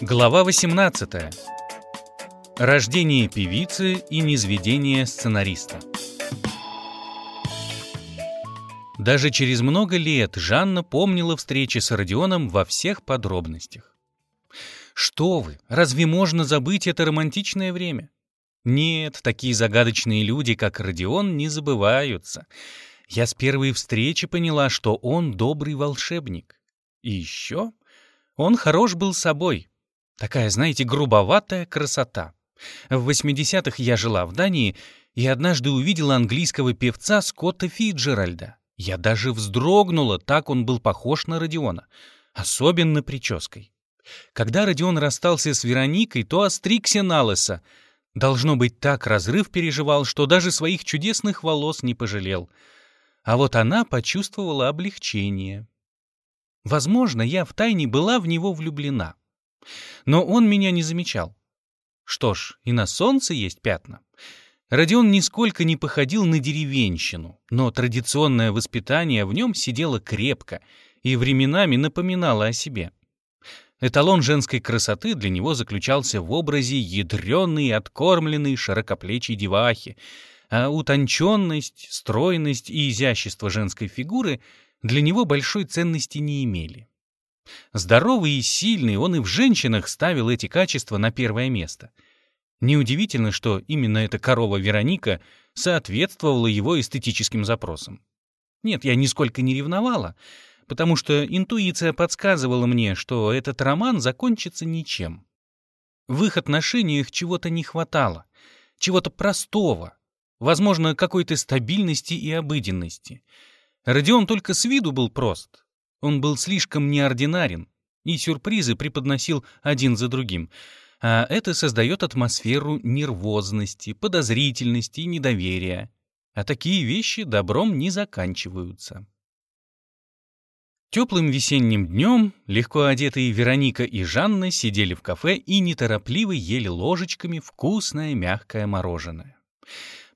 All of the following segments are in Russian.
Глава 18. Рождение певицы и низведение сценариста. Даже через много лет Жанна помнила встречи с Родионом во всех подробностях. Что вы, разве можно забыть это романтичное время? Нет, такие загадочные люди, как Родион, не забываются. Я с первой встречи поняла, что он добрый волшебник. И еще он хорош был собой, Такая, знаете, грубоватая красота. В 80-х я жила в Дании и однажды увидела английского певца Скотта Фиджеральда. Я даже вздрогнула, так он был похож на Родиона. Особенно прической. Когда Родион расстался с Вероникой, то остригся на лысо. Должно быть, так разрыв переживал, что даже своих чудесных волос не пожалел. А вот она почувствовала облегчение. Возможно, я втайне была в него влюблена. Но он меня не замечал. Что ж, и на солнце есть пятна. Родион нисколько не походил на деревенщину, но традиционное воспитание в нем сидело крепко и временами напоминало о себе. Эталон женской красоты для него заключался в образе ядреной, откормленной, широкоплечей девахи, а утонченность, стройность и изящество женской фигуры для него большой ценности не имели. Здоровый и сильный, он и в женщинах ставил эти качества на первое место. Неудивительно, что именно эта корова Вероника соответствовала его эстетическим запросам. Нет, я нисколько не ревновала, потому что интуиция подсказывала мне, что этот роман закончится ничем. В их отношениях чего-то не хватало, чего-то простого, возможно, какой-то стабильности и обыденности. Родион только с виду был прост, он был слишком неординарен и сюрпризы преподносил один за другим, а это создает атмосферу нервозности, подозрительности и недоверия. А такие вещи добром не заканчиваются. Теплым весенним днем легко одетые Вероника и Жанна сидели в кафе и неторопливо ели ложечками вкусное мягкое мороженое.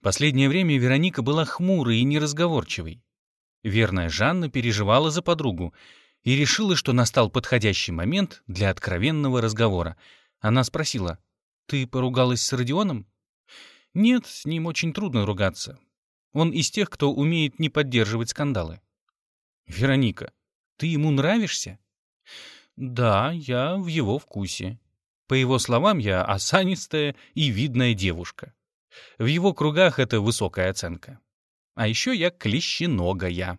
Последнее время Вероника была хмурой и неразговорчивой. Верная Жанна переживала за подругу и решила, что настал подходящий момент для откровенного разговора. Она спросила, «Ты поругалась с Родионом?» «Нет, с ним очень трудно ругаться. Он из тех, кто умеет не поддерживать скандалы». «Вероника, ты ему нравишься?» «Да, я в его вкусе. По его словам, я осанистая и видная девушка. В его кругах это высокая оценка. А еще я клещеногая.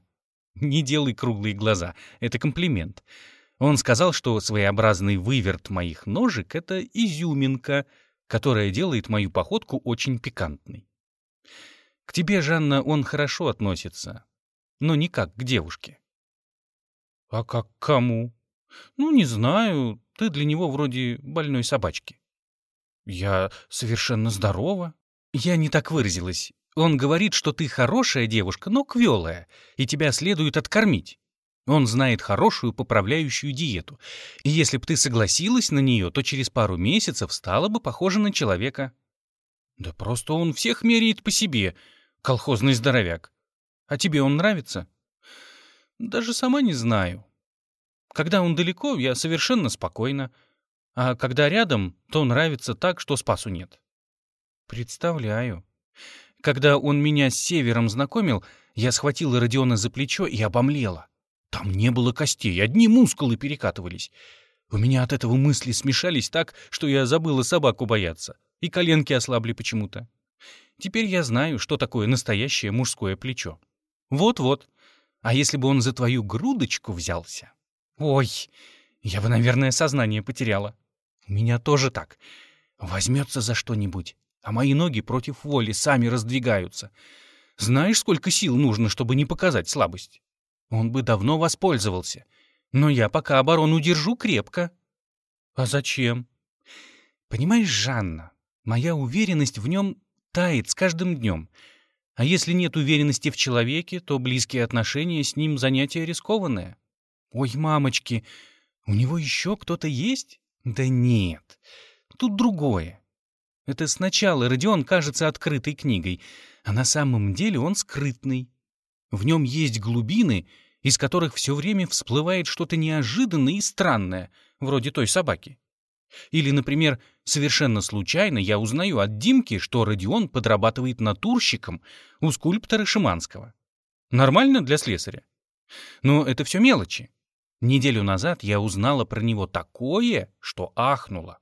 Не делай круглые глаза, это комплимент. Он сказал, что своеобразный выверт моих ножек — это изюминка, которая делает мою походку очень пикантной. К тебе, Жанна, он хорошо относится, но не как к девушке. А как к кому? Ну, не знаю, ты для него вроде больной собачки. Я совершенно здорова. Я не так выразилась. Он говорит, что ты хорошая девушка, но квелая, и тебя следует откормить. Он знает хорошую поправляющую диету, и если бы ты согласилась на нее, то через пару месяцев стала бы похожа на человека. Да просто он всех меряет по себе, колхозный здоровяк. А тебе он нравится? Даже сама не знаю. Когда он далеко, я совершенно спокойна, а когда рядом, то нравится так, что спасу нет. Представляю. Когда он меня с Севером знакомил, я схватила Родиона за плечо и обомлела. Там не было костей, одни мускулы перекатывались. У меня от этого мысли смешались так, что я забыла собаку бояться, и коленки ослабли почему-то. Теперь я знаю, что такое настоящее мужское плечо. Вот-вот. А если бы он за твою грудочку взялся? Ой, я бы, наверное, сознание потеряла. У меня тоже так. Возьмется за что-нибудь, а мои ноги против воли сами раздвигаются. Знаешь, сколько сил нужно, чтобы не показать слабость? Он бы давно воспользовался. Но я пока оборону держу крепко. А зачем? Понимаешь, Жанна, моя уверенность в нем тает с каждым днем. А если нет уверенности в человеке, то близкие отношения с ним занятие рискованное. Ой, мамочки, у него еще кто-то есть? Да нет, тут другое. Это сначала Родион кажется открытой книгой, а на самом деле он скрытный. В нем есть глубины, из которых все время всплывает что-то неожиданное и странное, вроде той собаки. Или, например, совершенно случайно я узнаю от Димки, что Родион подрабатывает натурщиком у скульптора Шиманского. Нормально для слесаря? Но это все мелочи. Неделю назад я узнала про него такое, что ахнула.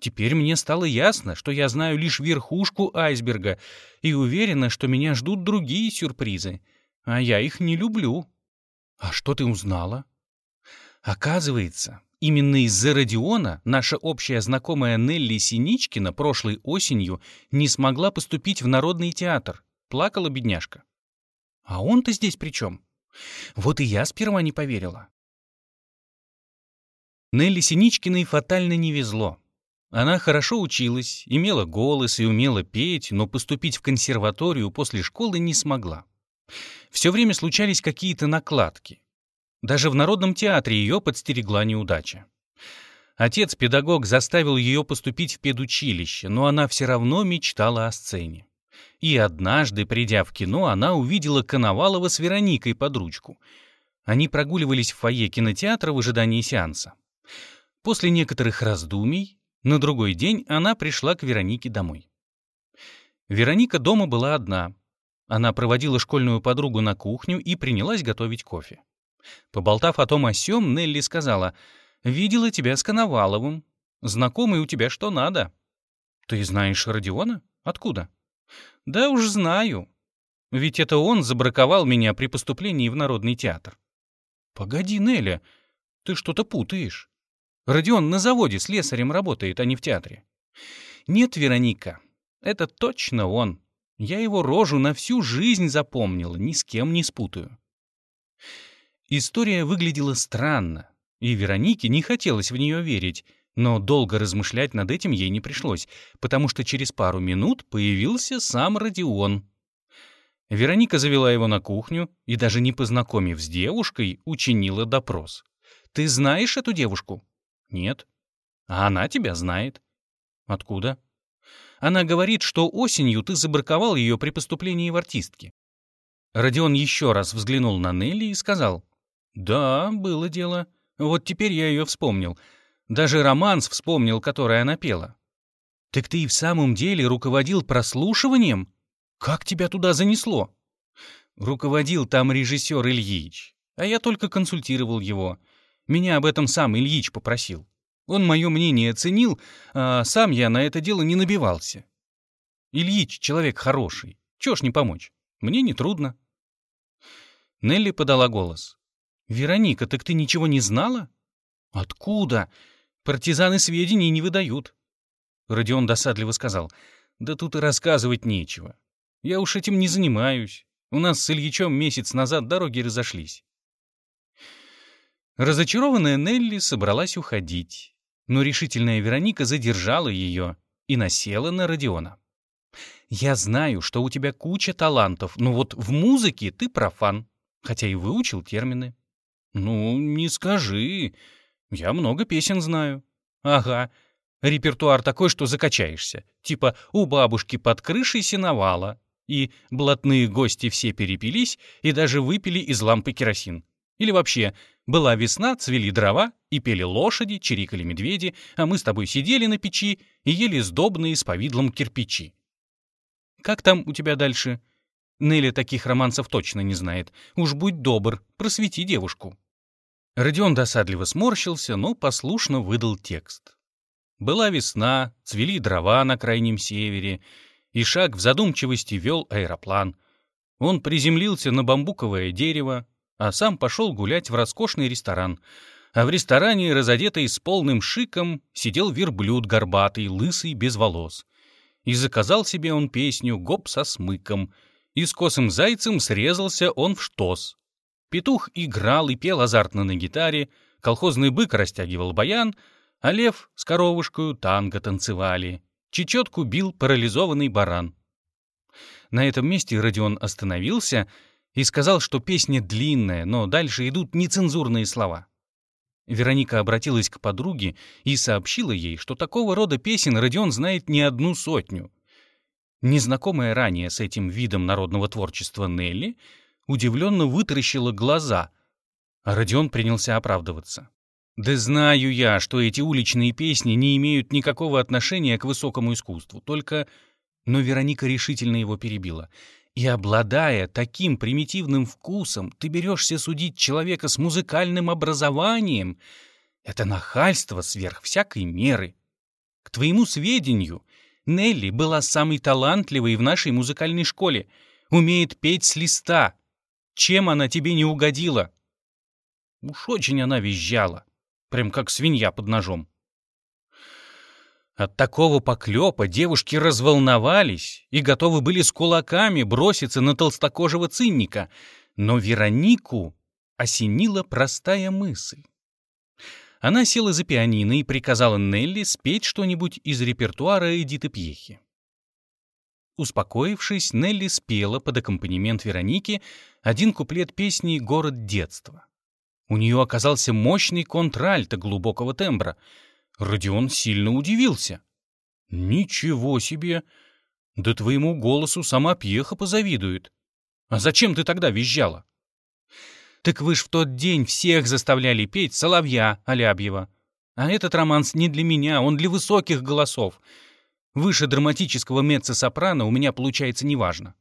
Теперь мне стало ясно, что я знаю лишь верхушку айсберга и уверена, что меня ждут другие сюрпризы, а я их не люблю. А что ты узнала? Оказывается, именно из-за Родиона наша общая знакомая Нелли Синичкина прошлой осенью не смогла поступить в Народный театр. Плакала бедняжка. А он-то здесь при чем? Вот и я сперва не поверила. Нелли Синичкиной фатально не везло. Она хорошо училась, имела голос и умела петь, но поступить в консерваторию после школы не смогла. Все время случались какие-то накладки. Даже в Народном театре ее подстерегла неудача. Отец-педагог заставил ее поступить в педучилище, но она все равно мечтала о сцене. И однажды, придя в кино, она увидела Коновалова с Вероникой под ручку. Они прогуливались в фойе кинотеатра в ожидании сеанса. После некоторых раздумий, на другой день она пришла к Веронике домой. Вероника дома была одна. Она проводила школьную подругу на кухню и принялась готовить кофе. Поболтав о том о сём, Нелли сказала, «Видела тебя с Коноваловым. Знакомый у тебя что надо». «Ты знаешь Родиона? Откуда?» «Да уж знаю. Ведь это он забраковал меня при поступлении в Народный театр». «Погоди, Нелли, ты что-то путаешь. Родион на заводе с слесарем работает, а не в театре». «Нет, Вероника, это точно он. Я его рожу на всю жизнь запомнила, ни с кем не спутаю». История выглядела странно, и Веронике не хотелось в нее верить, но долго размышлять над этим ей не пришлось, потому что через пару минут появился сам Родион. Вероника завела его на кухню и, даже не познакомив с девушкой, учинила допрос. «Ты знаешь эту девушку?» «Нет». «А она тебя знает». «Откуда?» «Она говорит, что осенью ты забраковал ее при поступлении в артистки». Родион еще раз взглянул на Нелли и сказал, «Да, было дело. Вот теперь я ее вспомнил. Даже романс вспомнил, который она пела». «Так ты и в самом деле руководил прослушиванием? Как тебя туда занесло?» «Руководил там режиссер Ильич, а я только консультировал его. Меня об этом сам Ильич попросил. Он мое мнение оценил, а сам я на это дело не набивался. Ильич человек хороший, чё ж не помочь? Мне не трудно». Нелли подала голос. «Вероника, так ты ничего не знала?» «Откуда? Партизаны сведений не выдают». Родион досадливо сказал. «Да тут и рассказывать нечего. Я уж этим не занимаюсь. У нас с Ильичом месяц назад дороги разошлись». Разочарованная Нелли собралась уходить, но решительная Вероника задержала ее и насела на Родиона. «Я знаю, что у тебя куча талантов, но вот в музыке ты профан, хотя и выучил термины. «Ну, не скажи. Я много песен знаю». «Ага. Репертуар такой, что закачаешься. Типа «У бабушки под крышей сеновала». И блатные гости все перепились и даже выпили из лампы керосин. Или вообще «Была весна, цвели дрова, и пели лошади, чирикали медведи, а мы с тобой сидели на печи и ели сдобные с повидлом кирпичи». «Как там у тебя дальше?» Нелли таких романсов точно не знает. Уж будь добр, просвети девушку. Родион досадливо сморщился, но послушно выдал текст. Была весна, цвели дрова на крайнем севере, и шаг в задумчивости вел аэроплан. Он приземлился на бамбуковое дерево, а сам пошел гулять в роскошный ресторан. А в ресторане, разодетый с полным шиком, сидел верблюд горбатый, лысый, без волос. И заказал себе он песню «Гоп со смыком», и с косым зайцем срезался он в штос. Петух играл и пел азартно на гитаре, колхозный бык растягивал баян, а лев с коровушкой танго танцевали. Чечетку бил парализованный баран. На этом месте Родион остановился и сказал, что песня длинная, но дальше идут нецензурные слова. Вероника обратилась к подруге и сообщила ей, что такого рода песен Родион знает не одну сотню. Незнакомая ранее с этим видом народного творчества Нелли удивленно вытаращила глаза, а Родион принялся оправдываться. Да знаю я, что эти уличные песни не имеют никакого отношения к высокому искусству, только... Но Вероника решительно его перебила. И обладая таким примитивным вкусом, ты берешься судить человека с музыкальным образованием. Это нахальство сверх всякой меры. К твоему сведению, Нелли была самой талантливой в нашей музыкальной школе. Умеет петь с листа. Чем она тебе не угодила? Уж очень она визжала, прям как свинья под ножом. От такого поклепа девушки разволновались и готовы были с кулаками броситься на толстокожего цинника, но Веронику осенила простая мысль. Она села за пианино и приказала Нелли спеть что-нибудь из репертуара Эдиты Пьехи. Успокоившись, Нелли спела под аккомпанемент Вероники один куплет песни «Город детства». У нее оказался мощный контральто глубокого тембра — Родион сильно удивился. «Ничего себе! Да твоему голосу сама Пьеха позавидует. А зачем ты тогда визжала?» «Так вы ж в тот день всех заставляли петь Соловья Алябьева. А этот романс не для меня, он для высоких голосов. Выше драматического меццо-сопрано у меня получается неважно».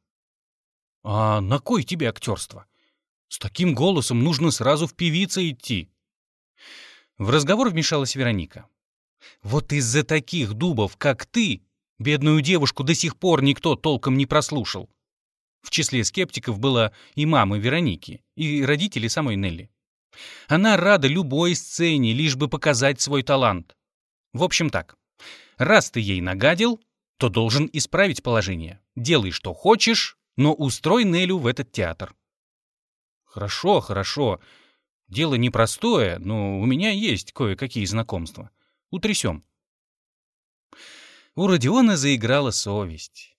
«А на кой тебе актерство? С таким голосом нужно сразу в певице идти». В разговор вмешалась Вероника. Вот из-за таких дубов, как ты, бедную девушку до сих пор никто толком не прослушал. В числе скептиков была и мама Вероники, и родители самой Нелли. Она рада любой сцене, лишь бы показать свой талант. В общем так, раз ты ей нагадил, то должен исправить положение. Делай, что хочешь, но устрой Нелю в этот театр. Хорошо, хорошо. Дело непростое, но у меня есть кое-какие знакомства. Утрясем. У Родиона заиграла совесть.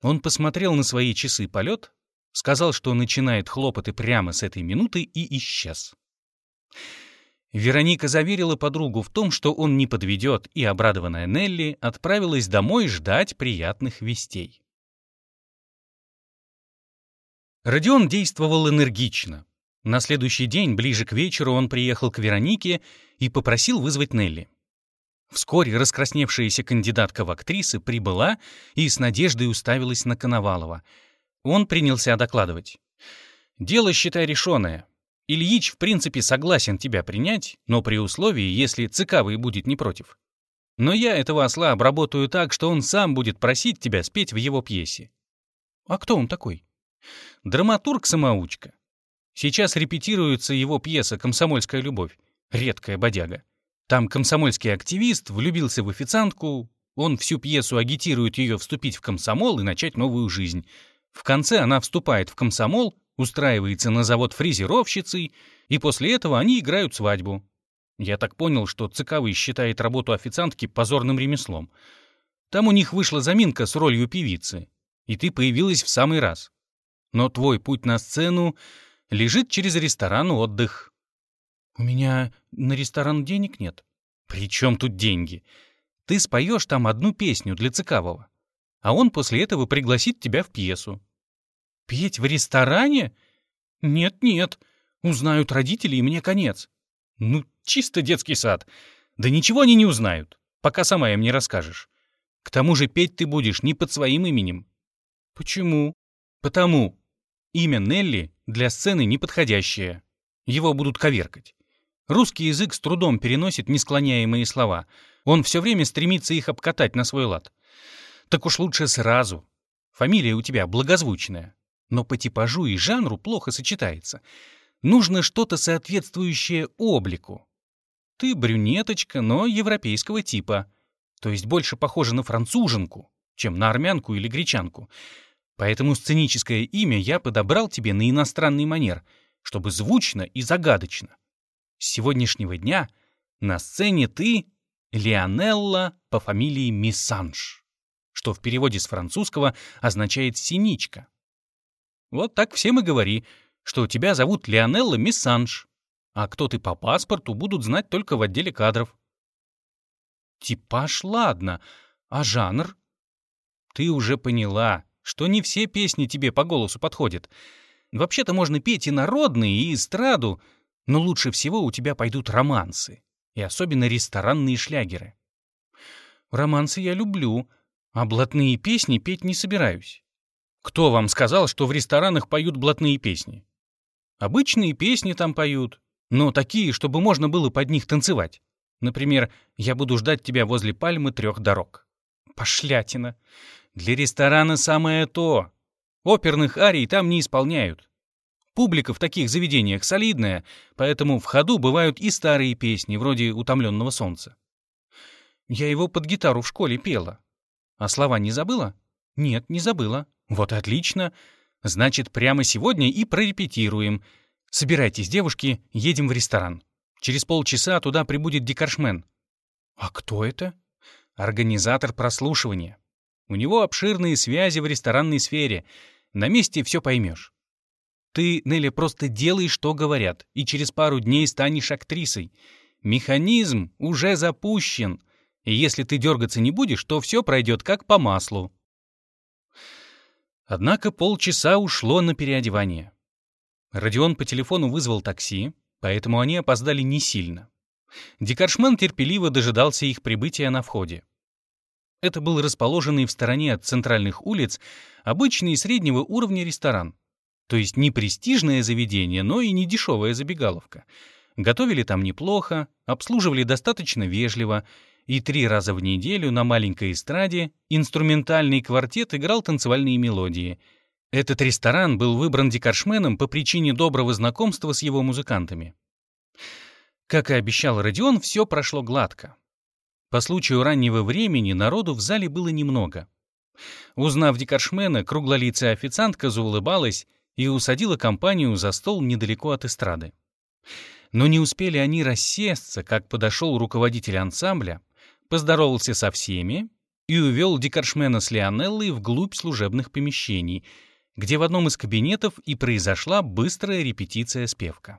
Он посмотрел на свои часы полет, сказал, что начинает хлопоты прямо с этой минуты и исчез. Вероника заверила подругу в том, что он не подведет, и обрадованная Нелли отправилась домой ждать приятных вестей. Родион действовал энергично. На следующий день, ближе к вечеру, он приехал к Веронике и попросил вызвать Нелли. Вскоре раскрасневшаяся кандидатка в актрисы прибыла и с надеждой уставилась на Коновалова. Он принялся докладывать. «Дело, считай, решенное. Ильич, в принципе, согласен тебя принять, но при условии, если цикавый будет не против. Но я этого осла обработаю так, что он сам будет просить тебя спеть в его пьесе». «А кто он такой?» «Драматург-самоучка. Сейчас репетируется его пьеса «Комсомольская любовь». Редкая бодяга. Там комсомольский активист влюбился в официантку, он всю пьесу агитирует ее вступить в комсомол и начать новую жизнь. В конце она вступает в комсомол, устраивается на завод фрезеровщицей, и после этого они играют свадьбу. Я так понял, что ЦКВ считает работу официантки позорным ремеслом. Там у них вышла заминка с ролью певицы, и ты появилась в самый раз. Но твой путь на сцену лежит через ресторан отдых. «У меня на ресторан денег нет». «При чем тут деньги? Ты споешь там одну песню для Цикавого, а он после этого пригласит тебя в пьесу». «Петь в ресторане? Нет-нет, узнают родители, и мне конец». «Ну, чисто детский сад. Да ничего они не узнают, пока сама им не расскажешь. К тому же петь ты будешь не под своим именем». «Почему?» «Потому. Имя Нелли для сцены неподходящее. Его будут коверкать. Русский язык с трудом переносит несклоняемые слова. Он все время стремится их обкатать на свой лад. Так уж лучше сразу. Фамилия у тебя благозвучная, но по типажу и жанру плохо сочетается. Нужно что-то соответствующее облику. Ты брюнеточка, но европейского типа, то есть больше похожа на француженку, чем на армянку или гречанку. Поэтому сценическое имя я подобрал тебе на иностранный манер, чтобы звучно и загадочно. С сегодняшнего дня на сцене ты Лионелла по фамилии Миссанж, что в переводе с французского означает «синичка». Вот так всем и говори, что тебя зовут Лионелла Миссанж, а кто ты по паспорту, будут знать только в отделе кадров. Типаж ладно, а жанр? Ты уже поняла, что не все песни тебе по голосу подходят. Вообще-то можно петь и народные, и эстраду, но лучше всего у тебя пойдут романсы. и особенно ресторанные шлягеры. Романсы я люблю, а блатные песни петь не собираюсь. Кто вам сказал, что в ресторанах поют блатные песни? Обычные песни там поют, но такие, чтобы можно было под них танцевать. Например, «Я буду ждать тебя возле пальмы трех дорог». Пошлятина. Для ресторана самое то. Оперных арий там не исполняют. Публика в таких заведениях солидная, поэтому в ходу бывают и старые песни, вроде «Утомленного солнца». Я его под гитару в школе пела. А слова не забыла? Нет, не забыла. Вот отлично. Значит, прямо сегодня и прорепетируем. Собирайтесь, девушки, едем в ресторан. Через полчаса туда прибудет декаршмен. А кто это? Организатор прослушивания. У него обширные связи в ресторанной сфере. На месте все поймешь. Ты, Нелли, просто делай, что говорят, и через пару дней станешь актрисой. Механизм уже запущен, и если ты дергаться не будешь, то все пройдет как по маслу. Однако полчаса ушло на переодевание. Родион по телефону вызвал такси, поэтому они опоздали не сильно. Декаршман терпеливо дожидался их прибытия на входе. Это был расположенный в стороне от центральных улиц обычный среднего уровня ресторан. То есть не престижное заведение, но и не дешевая забегаловка. Готовили там неплохо, обслуживали достаточно вежливо, и три раза в неделю на маленькой эстраде инструментальный квартет играл танцевальные мелодии. Этот ресторан был выбран Дикаршменом по причине доброго знакомства с его музыкантами. Как и обещал Родион, все прошло гладко. По случаю раннего времени народу в зале было немного. Узнав Дикаршмена, круглолицая официантка заулыбалась и усадила компанию за стол недалеко от эстрады. Но не успели они рассесться, как подошел руководитель ансамбля, поздоровался со всеми и увел Дикаршмена с Лионеллой вглубь служебных помещений, где в одном из кабинетов и произошла быстрая репетиция спевка.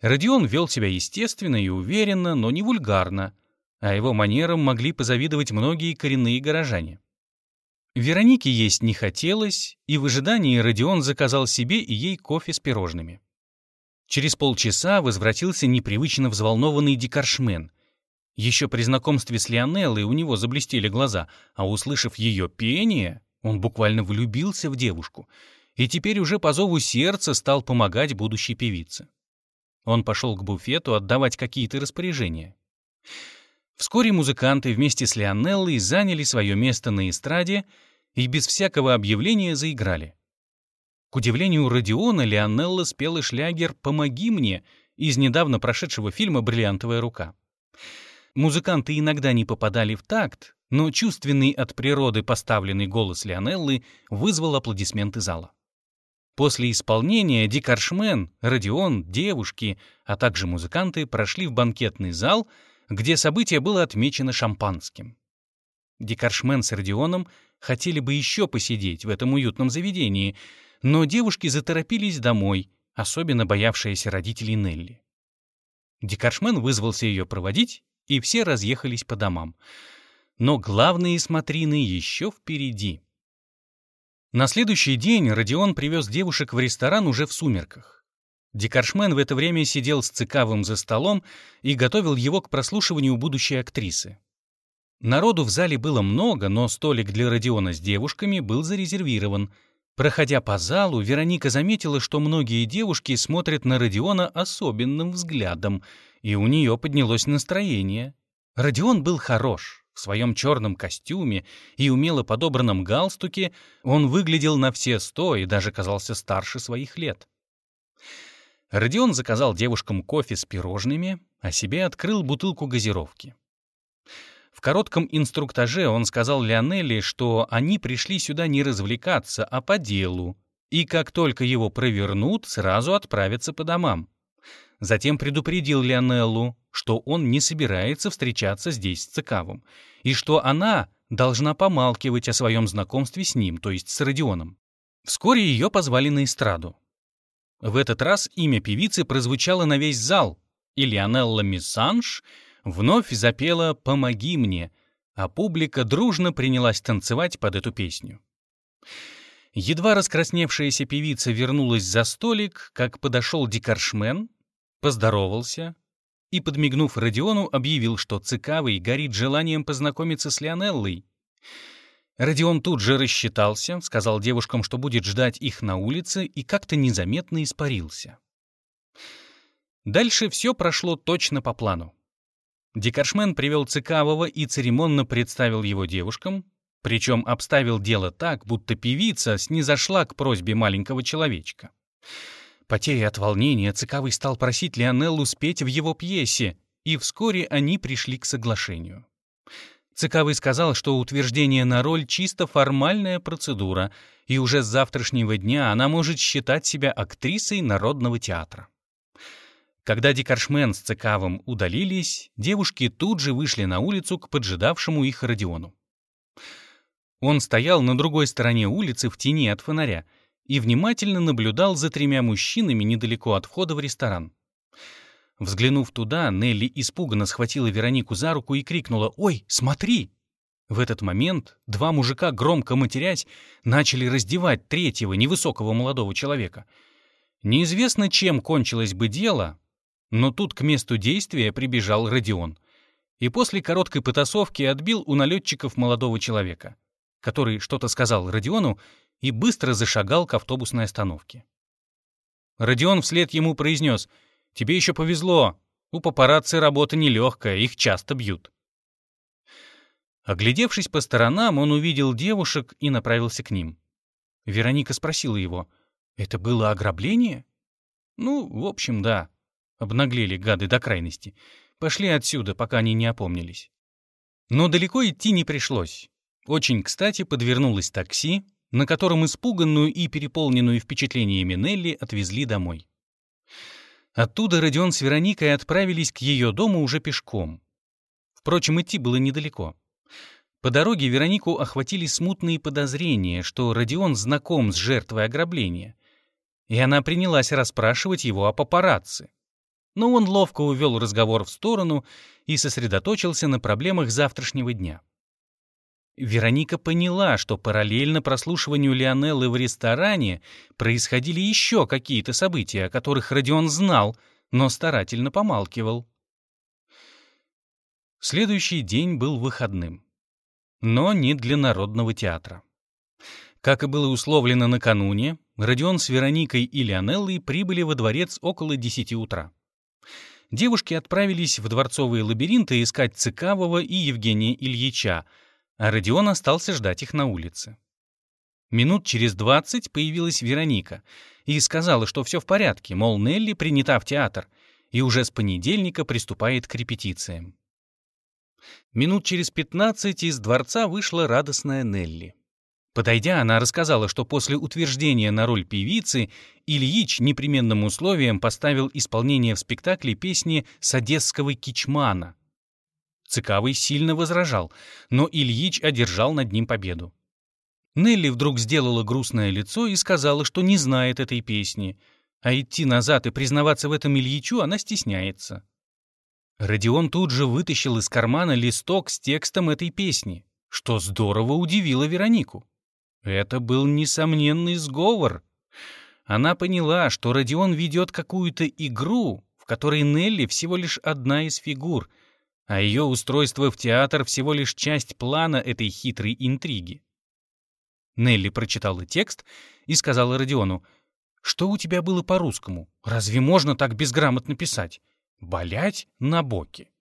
Родион вел себя естественно и уверенно, но не вульгарно, а его манерам могли позавидовать многие коренные горожане. Веронике есть не хотелось, и в ожидании Родион заказал себе и ей кофе с пирожными. Через полчаса возвратился непривычно взволнованный дикаршмен, еще при знакомстве с Лионеллой у него заблестели глаза, а услышав ее пение, он буквально влюбился в девушку и теперь уже по зову сердца стал помогать будущей певице. Он пошел к буфету отдавать какие-то распоряжения. Вскоре музыканты вместе с Лионеллой заняли свое место на эстраде и без всякого объявления заиграли. К удивлению Родиона, Лионелла спела шлягер «Помоги мне» из недавно прошедшего фильма «Бриллиантовая рука». Музыканты иногда не попадали в такт, но чувственный от природы поставленный голос Лионеллы вызвал аплодисменты зала. После исполнения Дикаршмен, Родион, девушки, а также музыканты прошли в банкетный зал, где событие было отмечено шампанским. Дикаршмен с Родионом хотели бы еще посидеть в этом уютном заведении, но девушки заторопились домой, особенно боявшиеся родителей Нелли. Дикаршмен вызвался ее проводить и все разъехались по домам. Но главные смотрины еще впереди. На следующий день Родион привез девушек в ресторан уже в сумерках. Декаршмен в это время сидел с Цикавым за столом и готовил его к прослушиванию будущей актрисы. Народу в зале было много, но столик для Родиона с девушками был зарезервирован. Проходя по залу, Вероника заметила, что многие девушки смотрят на Родиона особенным взглядом — и у нее поднялось настроение. Родион был хорош. В своем черном костюме и умело подобранном галстуке он выглядел на все сто и даже казался старше своих лет. Родион заказал девушкам кофе с пирожными, а себе открыл бутылку газировки. В коротком инструктаже он сказал Леонелли, что они пришли сюда не развлекаться, а по делу, и как только его провернут, сразу отправятся по домам. Затем предупредил Лионеллу, что он не собирается встречаться здесь с Цикавом, и что она должна помалкивать о своем знакомстве с ним, то есть с Родионом. Вскоре ее позвали на эстраду. В этот раз имя певицы прозвучало на весь зал, и Лионелла Миссанж вновь запела «Помоги мне», а публика дружно принялась танцевать под эту песню. Едва раскрасневшаяся певица вернулась за столик, как подошел дикаршмен поздоровался, и, подмигнув Родиону, объявил, что Цикавый горит желанием познакомиться с Лионеллой. Родион тут же рассчитался, сказал девушкам, что будет ждать их на улице, и как-то незаметно испарился. Дальше все прошло точно по плану. Дикаршмен привел Цикавого и церемонно представил его девушкам, причем обставил дело так, будто певица снизошла к просьбе маленького человечка. Потеря от волнения, Цикавый стал просить Лионеллу спеть в его пьесе, и вскоре они пришли к соглашению. Цикавый сказал, что утверждение на роль чисто формальная процедура, и уже с завтрашнего дня она может считать себя актрисой Народного театра. Когда Дикаршмен с Цикавым удалились, девушки тут же вышли на улицу к поджидавшему их Родиону. Он стоял на другой стороне улицы в тени от фонаря — и внимательно наблюдал за тремя мужчинами недалеко от входа в ресторан. Взглянув туда, Нелли испуганно схватила Веронику за руку и крикнула «Ой, смотри!». В этот момент два мужика, громко матерясь, начали раздевать третьего невысокого молодого человека. Неизвестно, чем кончилось бы дело, но тут к месту действия прибежал Родион и после короткой потасовки отбил у налетчиков молодого человека, который что-то сказал Родиону и быстро зашагал к автобусной остановке. Родион вслед ему произнес «Тебе еще повезло, у папарацци работа нелегкая, их часто бьют». Оглядевшись по сторонам, он увидел девушек и направился к ним. Вероника спросила его «Это было ограбление?» «Ну, в общем, да». Обнаглели гады до крайности. Пошли отсюда, пока они не опомнились. Но далеко идти не пришлось. Очень кстати подвернулось такси, на котором испуганную и переполненную впечатлениями Нелли отвезли домой. Оттуда Родион с Вероникой отправились к ее дому уже пешком. Впрочем, идти было недалеко. По дороге Веронику охватили смутные подозрения, что Родион знаком с жертвой ограбления, и она принялась расспрашивать его о папарацци. Но он ловко увел разговор в сторону и сосредоточился на проблемах завтрашнего дня. Вероника поняла, что параллельно прослушиванию Лионеллы в ресторане происходили еще какие-то события, о которых Родион знал, но старательно помалкивал. Следующий день был выходным. Но не для Народного театра. Как и было условлено накануне, Родион с Вероникой и Лионеллой прибыли во дворец около 10 утра. Девушки отправились в дворцовые лабиринты искать Цикавого и Евгения Ильича, а Родион остался ждать их на улице. Минут через двадцать появилась Вероника и сказала, что все в порядке, мол, Нелли принята в театр и уже с понедельника приступает к репетициям. Минут через пятнадцать из дворца вышла радостная Нелли. Подойдя, она рассказала, что после утверждения на роль певицы Ильич непременным условием поставил исполнение в спектакле песни с одесского кичмана, Цикавый сильно возражал, но Ильич одержал над ним победу. Нелли вдруг сделала грустное лицо и сказала, что не знает этой песни, а идти назад и признаваться в этом Ильичу она стесняется. Родион тут же вытащил из кармана листок с текстом этой песни, что здорово удивило Веронику. Это был несомненный сговор. Она поняла, что Родион ведет какую-то игру, в которой Нелли всего лишь одна из фигур — а ее устройство в театр всего лишь часть плана этой хитрой интриги. Нелли прочитала текст и сказала Родиону, «Что у тебя было по-русскому? Разве можно так безграмотно писать? Болять на боке».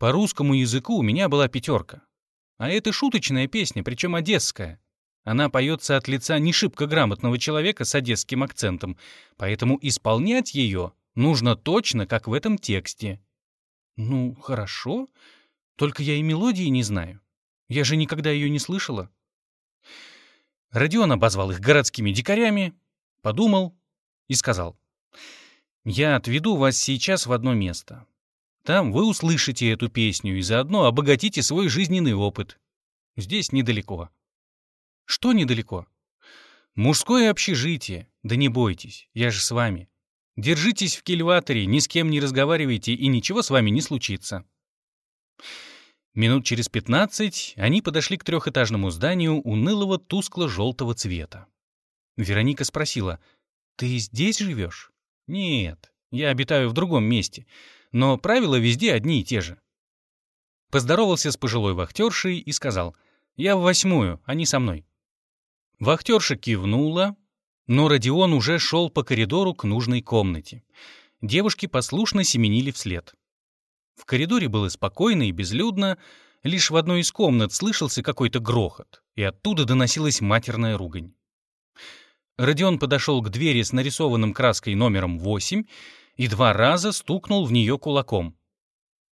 По русскому языку у меня была пятерка. А это шуточная песня, причем одесская. Она поется от лица не шибко грамотного человека с одесским акцентом, поэтому исполнять ее нужно точно, как в этом тексте. «Ну, хорошо. Только я и мелодии не знаю. Я же никогда ее не слышала». Родион обозвал их городскими дикарями, подумал и сказал. «Я отведу вас сейчас в одно место. Там вы услышите эту песню и заодно обогатите свой жизненный опыт. Здесь недалеко». «Что недалеко?» «Мужское общежитие. Да не бойтесь, я же с вами. Держитесь в кильваторе, ни с кем не разговаривайте, и ничего с вами не случится. Минут через пятнадцать они подошли к трехэтажному зданию унылого тускло-желтого цвета. Вероника спросила, «Ты здесь живешь?» «Нет, я обитаю в другом месте, но правила везде одни и те же. Поздоровался с пожилой вахтершей и сказал, «Я в восьмую, они со мной». Вахтерша кивнула, но Родион уже шел по коридору к нужной комнате. Девушки послушно семенили вслед. В коридоре было спокойно и безлюдно, лишь в одной из комнат слышался какой-то грохот, и оттуда доносилась матерная ругань. Родион подошел к двери с нарисованным краской номером 8 и два раза стукнул в нее кулаком.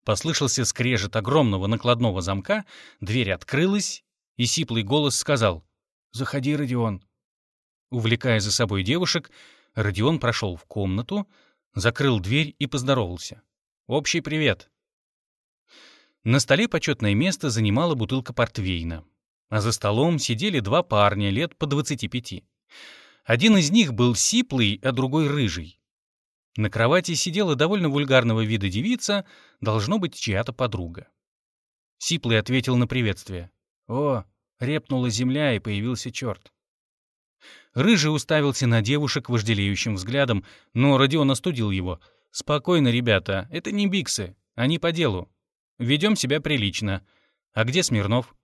Послышался скрежет огромного накладного замка, дверь открылась, и сиплый голос сказал «Заходи, Родион». Увлекая за собой девушек, Родион прошел в комнату, закрыл дверь и поздоровался. «Общий привет!» На столе почетное место занимала бутылка портвейна, а за столом сидели два парня лет по 25. Один из них был сиплый, а другой рыжий. На кровати сидела довольно вульгарного вида девица, должно быть, чья-то подруга. Сиплый ответил на приветствие. «О, репнула земля, и появился черт». Рыжий уставился на девушек вожделеющим взглядом, но Родион остудил его. «Спокойно, ребята, это не биксы, они по делу. Ведем себя прилично. А где Смирнов?»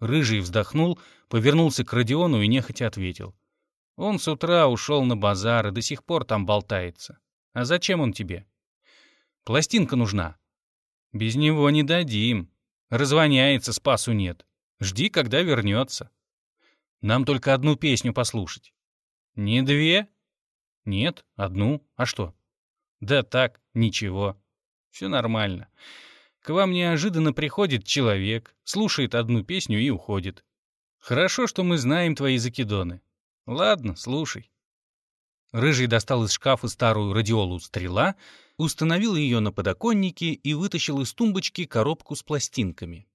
Рыжий вздохнул, повернулся к Родиону и нехотя ответил. «Он с утра ушел на базар и до сих пор там болтается. А зачем он тебе?» «Пластинка нужна». «Без него не дадим. Развоняется, спасу нет. Жди, когда вернется». Нам только одну песню послушать. Не две? Нет, одну. А что? Да так, ничего. Все нормально. К вам неожиданно приходит человек, слушает одну песню и уходит. Хорошо, что мы знаем твои закидоны. Ладно, слушай. Рыжий достал из шкафа старую радиолу «Стрела», установил ее на подоконнике и вытащил из тумбочки коробку с пластинками.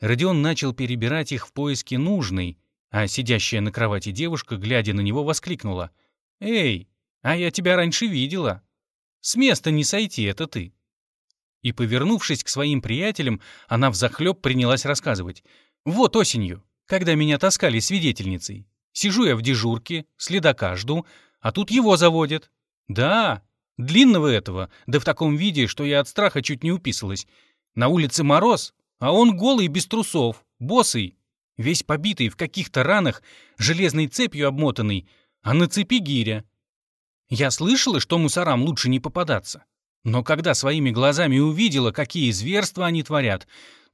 Родион начал перебирать их в поиске нужной, а сидящая на кровати девушка, глядя на него, воскликнула. «Эй, а я тебя раньше видела. С места не сойти, это ты». И, повернувшись к своим приятелям, она взахлеб принялась рассказывать. «Вот осенью, когда меня таскали свидетельницей. Сижу я в дежурке, следака жду, а тут его заводят. Да, длинного этого, да в таком виде, что я от страха чуть не уписалась. На улице мороз, а он голый без трусов, босый, весь побитый в каких-то ранах, железной цепью обмотанный, а на цепи гиря. Я слышала, что мусорам лучше не попадаться. Но когда своими глазами увидела, какие зверства они творят,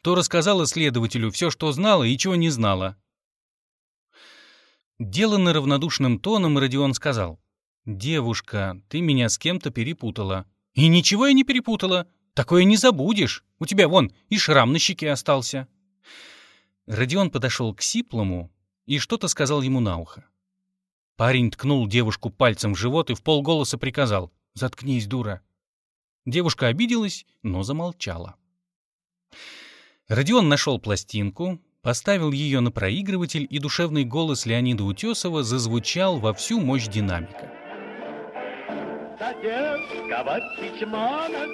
то рассказала следователю все, что знала и чего не знала. Деланно равнодушным тоном Родион сказал. «Девушка, ты меня с кем-то перепутала». «И ничего я не перепутала. Такое не забудешь. У тебя вон и шрам на щеке остался». Родион подошел к Сиплому и что-то сказал ему на ухо. Парень ткнул девушку пальцем в живот и в полголоса приказал «Заткнись, дура». Девушка обиделась, но замолчала. Родион нашел пластинку, поставил ее на проигрыватель, и душевный голос Леонида Утесова зазвучал во всю мощь динамика. Детского письмана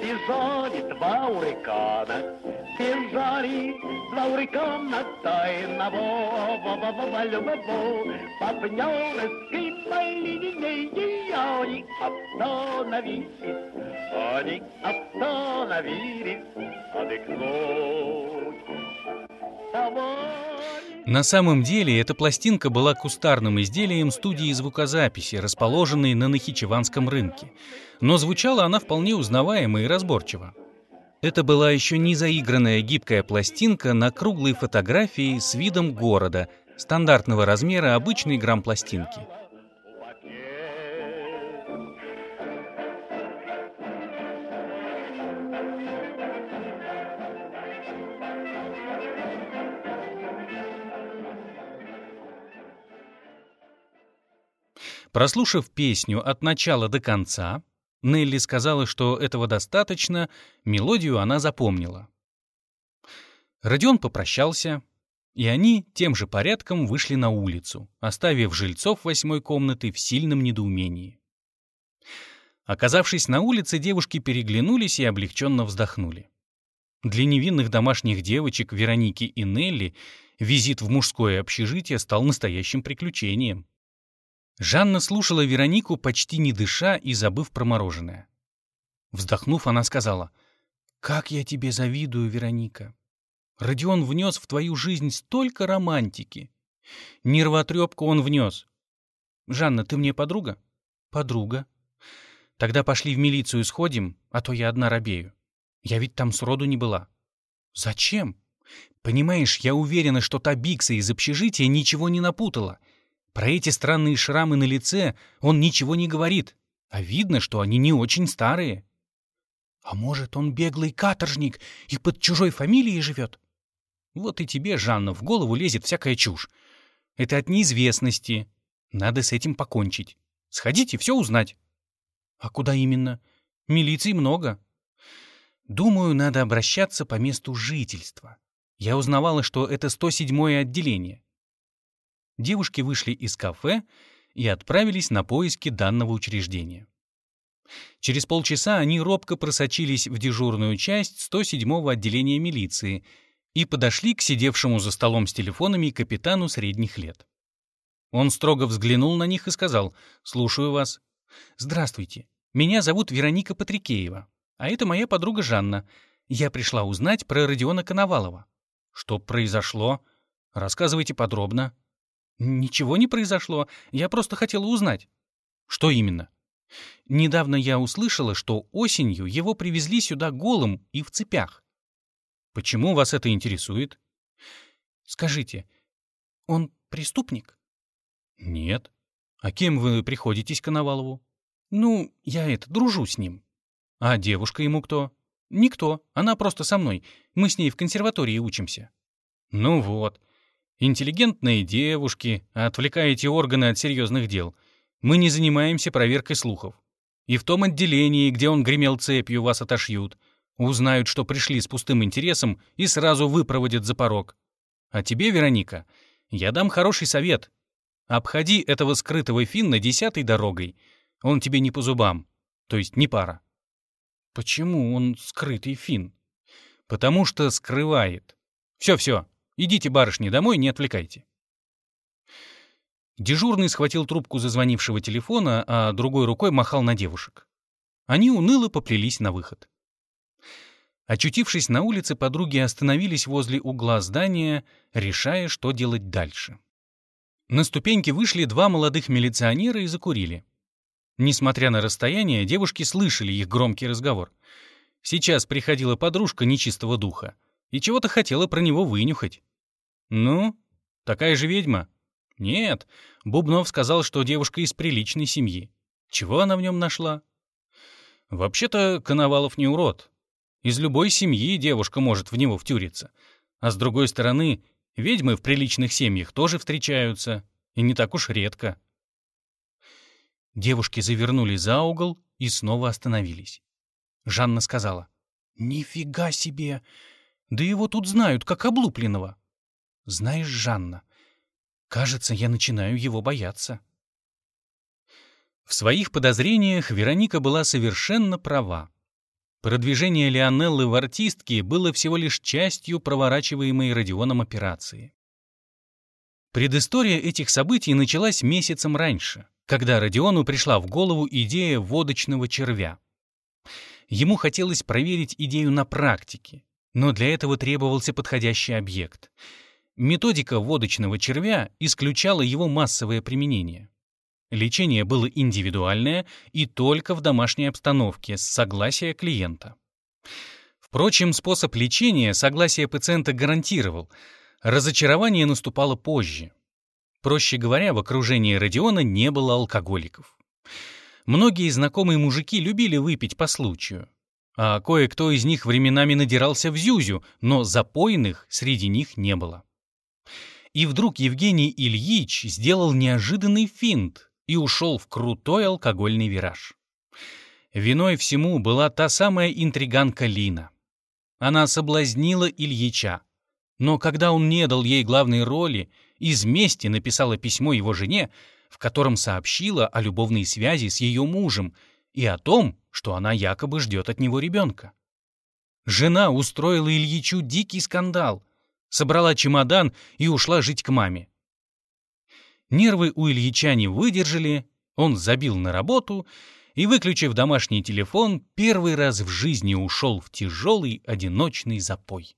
сезоне два урикана, Пенжари, два урикана тайного любого, Партнерской линии они остановились, Они остановились отдохнуть. На самом деле эта пластинка была кустарным изделием студии звукозаписи, расположенной на Нахичеванском рынке. Но звучала она вполне узнаваемо и разборчиво. Это была еще не заигранная гибкая пластинка на круглой фотографии с видом города, стандартного размера обычной грамм-пластинки. Прослушав песню от начала до конца, Нелли сказала, что этого достаточно, мелодию она запомнила. Родион попрощался, и они тем же порядком вышли на улицу, оставив жильцов восьмой комнаты в сильном недоумении. Оказавшись на улице, девушки переглянулись и облегченно вздохнули. Для невинных домашних девочек Вероники и Нелли визит в мужское общежитие стал настоящим приключением. Жанна слушала Веронику, почти не дыша и забыв про мороженое. Вздохнув, она сказала, «Как я тебе завидую, Вероника! Родион внес в твою жизнь столько романтики. Нервотрепку он внес. Жанна, ты мне подруга? Подруга. Тогда пошли в милицию сходим, а то я одна робею. Я ведь там сроду не была. Зачем? Понимаешь, я уверена, что та Бикса из общежития ничего не напутала. Про эти странные шрамы на лице он ничего не говорит, а видно, что они не очень старые. А может, он беглый каторжник и под чужой фамилией живет? Вот и тебе, Жанна, в голову лезет всякая чушь. Это от неизвестности. Надо с этим покончить. Сходите, все узнать. А куда именно? Милиции много. Думаю, надо обращаться по месту жительства. Я узнавала, что это 107-е отделение. Девушки вышли из кафе и отправились на поиски данного учреждения. Через полчаса они робко просочились в дежурную часть 107-го отделения милиции и подошли к сидевшему за столом с телефонами капитану средних лет. Он строго взглянул на них и сказал «Слушаю вас». «Здравствуйте. Меня зовут Вероника Патрикеева. А это моя подруга Жанна. Я пришла узнать про Родиона Коновалова. Что произошло? Рассказывайте подробно. Ничего не произошло. Я просто хотела узнать. Что именно? Недавно я услышала, что осенью его привезли сюда голым и в цепях. Почему вас это интересует? Скажите, он преступник? Нет. А кем вы приходитесь Коновалову? Ну, я это, дружу с ним. А девушка ему кто? Никто. Она просто со мной. Мы с ней в консерватории учимся. Ну вот. Интеллигентные девушки, отвлекаете органы от серьезных дел. Мы не занимаемся проверкой слухов. И в том отделении, где он гремел цепью, вас отошьют. Узнают, что пришли с пустым интересом и сразу выпроводят за порог. А тебе, Вероника, я дам хороший совет. Обходи этого скрытого финна десятой дорогой. Он тебе не по зубам, то есть не пара. Почему он скрытый фин? Потому что скрывает. Все-все, идите, барышни, домой, не отвлекайте. Дежурный схватил трубку зазвонившего телефона, а другой рукой махал на девушек. Они уныло поплелись на выход. Очутившись на улице, подруги остановились возле угла здания, решая, что делать дальше. На ступеньки вышли два молодых милиционера и закурили. Несмотря на расстояние, девушки слышали их громкий разговор. Сейчас приходила подружка нечистого духа и чего-то хотела про него вынюхать. «Ну, такая же ведьма?» «Нет», Бубнов сказал, что девушка из приличной семьи. Чего она в нем нашла? Вообще-то Коновалов не урод. Из любой семьи девушка может в него втюриться. А с другой стороны, ведьмы в приличных семьях тоже встречаются, и не так уж редко. Девушки завернули за угол и снова остановились. Жанна сказала. «Нифига себе! Да его тут знают, как облупленного!» «Знаешь, Жанна, кажется, я начинаю его бояться». В своих подозрениях Вероника была совершенно права. Продвижение Лионеллы в артистке было всего лишь частью проворачиваемой Родионом операции. Предыстория этих событий началась месяцем раньше когда Родиону пришла в голову идея водочного червя. Ему хотелось проверить идею на практике, но для этого требовался подходящий объект. Методика водочного червя исключала его массовое применение. Лечение было индивидуальное и только в домашней обстановке с согласия клиента. Впрочем, способ лечения согласие пациента гарантировал. Разочарование наступало позже. Проще говоря, в окружении Родиона не было алкоголиков. Многие знакомые мужики любили выпить по случаю, а кое-кто из них временами надирался в зюзю, но запойных среди них не было. И вдруг Евгений Ильич сделал неожиданный финт и ушел в крутой алкогольный вираж. Виной всему была та самая интриганка Лина. Она соблазнила Ильича, но когда он не дал ей главной роли, из мести написала письмо его жене, в котором сообщила о любовной связи с ее мужем и о том, что она якобы ждет от него ребенка. Жена устроила Ильичу дикий скандал, собрала чемодан и ушла жить к маме. Нервы у Ильича не выдержали, он забил на работу и, выключив домашний телефон, первый раз в жизни ушел в тяжелый одиночный запой.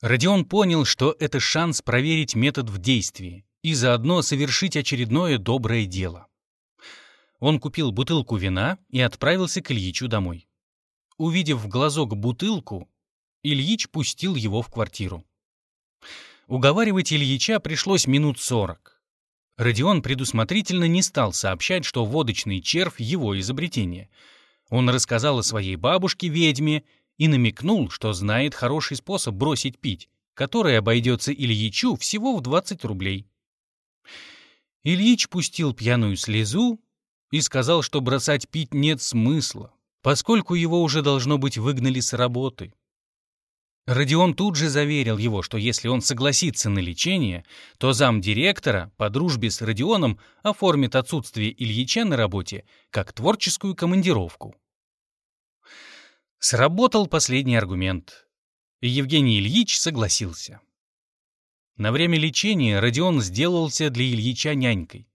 Родион понял, что это шанс проверить метод в действии и заодно совершить очередное доброе дело. Он купил бутылку вина и отправился к Ильичу домой. Увидев в глазок бутылку, Ильич пустил его в квартиру. Уговаривать Ильича пришлось минут сорок. Родион предусмотрительно не стал сообщать, что водочный червь — его изобретение. Он рассказал о своей бабушке-ведьме и намекнул, что знает хороший способ бросить пить, который обойдется Ильичу всего в 20 рублей. Ильич пустил пьяную слезу и сказал, что бросать пить нет смысла, поскольку его уже должно быть выгнали с работы. Родион тут же заверил его, что если он согласится на лечение, то зам директора по дружбе с Родионом оформит отсутствие Ильича на работе как творческую командировку. Сработал последний аргумент. И Евгений Ильич согласился. На время лечения Родион сделался для Ильича нянькой.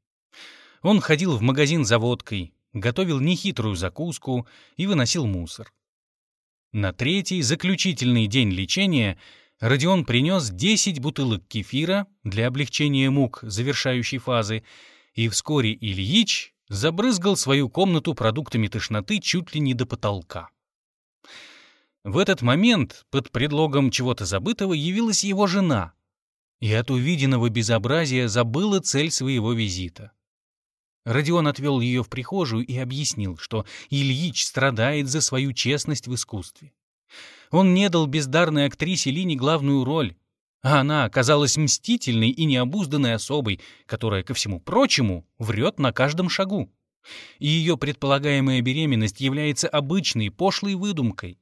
Он ходил в магазин за водкой, готовил нехитрую закуску и выносил мусор. На третий, заключительный день лечения Родион принес 10 бутылок кефира для облегчения мук завершающей фазы, и вскоре Ильич забрызгал свою комнату продуктами тошноты чуть ли не до потолка. В этот момент под предлогом чего-то забытого явилась его жена, и от увиденного безобразия забыла цель своего визита. Родион отвел ее в прихожую и объяснил, что Ильич страдает за свою честность в искусстве. Он не дал бездарной актрисе Лине главную роль, а она оказалась мстительной и необузданной особой, которая, ко всему прочему, врет на каждом шагу. И ее предполагаемая беременность является обычной пошлой выдумкой.